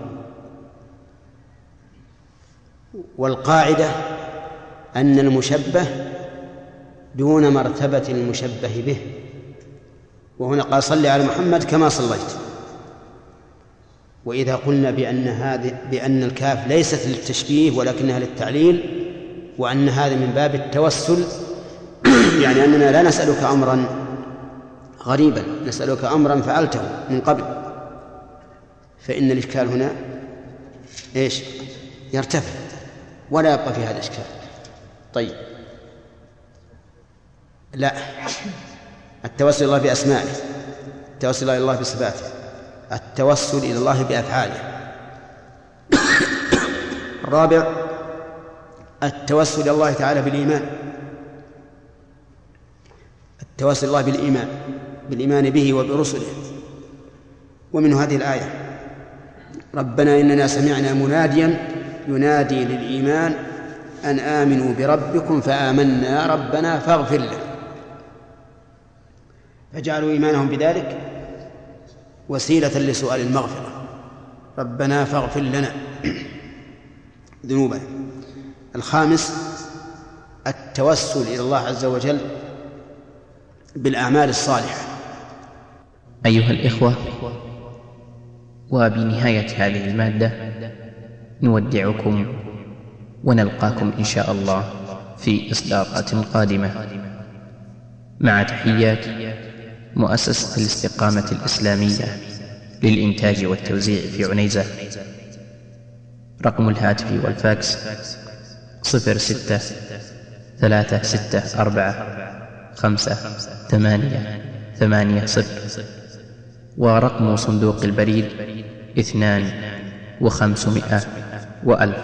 والقاعدة أن المشبه دون مرتبة المشبه به. وهنا قال صل على محمد كما صليت. وإذا قلنا بأن هذه بأن الكاف ليست للتشبيه ولكنها للتعليل وأن هذا من باب التوسل يعني أننا لا نسألك أمرا غريبا نسألك أمرا فعلته من قبل. فإن الإشكال هنا إيش؟ يرتفع ولا يبقى في هذا الإشكال طيب. لا. التوسل إلى الله بأسمائه. التوسل إلى الله بصفاته. التوسل إلى الله بأفعاله. الرابع التوسل إلى الله تعالى بالإيمان. التوسل الله بالإيمان بالإيمان به وبرسله. ومن هذه الآية. ربنا إننا سمعنا مناديا ينادي للإيمان أن آمنوا بربكم فآمنا ربنا فاغفر له. فجعلوا إيمانهم بذلك وسيلة لسؤال المغفرة. ربنا فاغفر لنا ذنوبنا. الخامس التوسل إلى الله عز وجل بالأعمال الصالحة. أيها الإخوة وبنهاية هذه المادة نودعكم ونلقاكم إن شاء الله في إصدارات قادمة. مع تحيات مؤسسة الاستقامة الإسلامية للإنتاج والتوزيع في عنيزة. رقم الهاتف والفاكس صفر ستة ثلاثة ستة أربعة خمسة ثمانية ثمانية صفر ورقم صندوق البريد اثنان وخمسمائة وألف.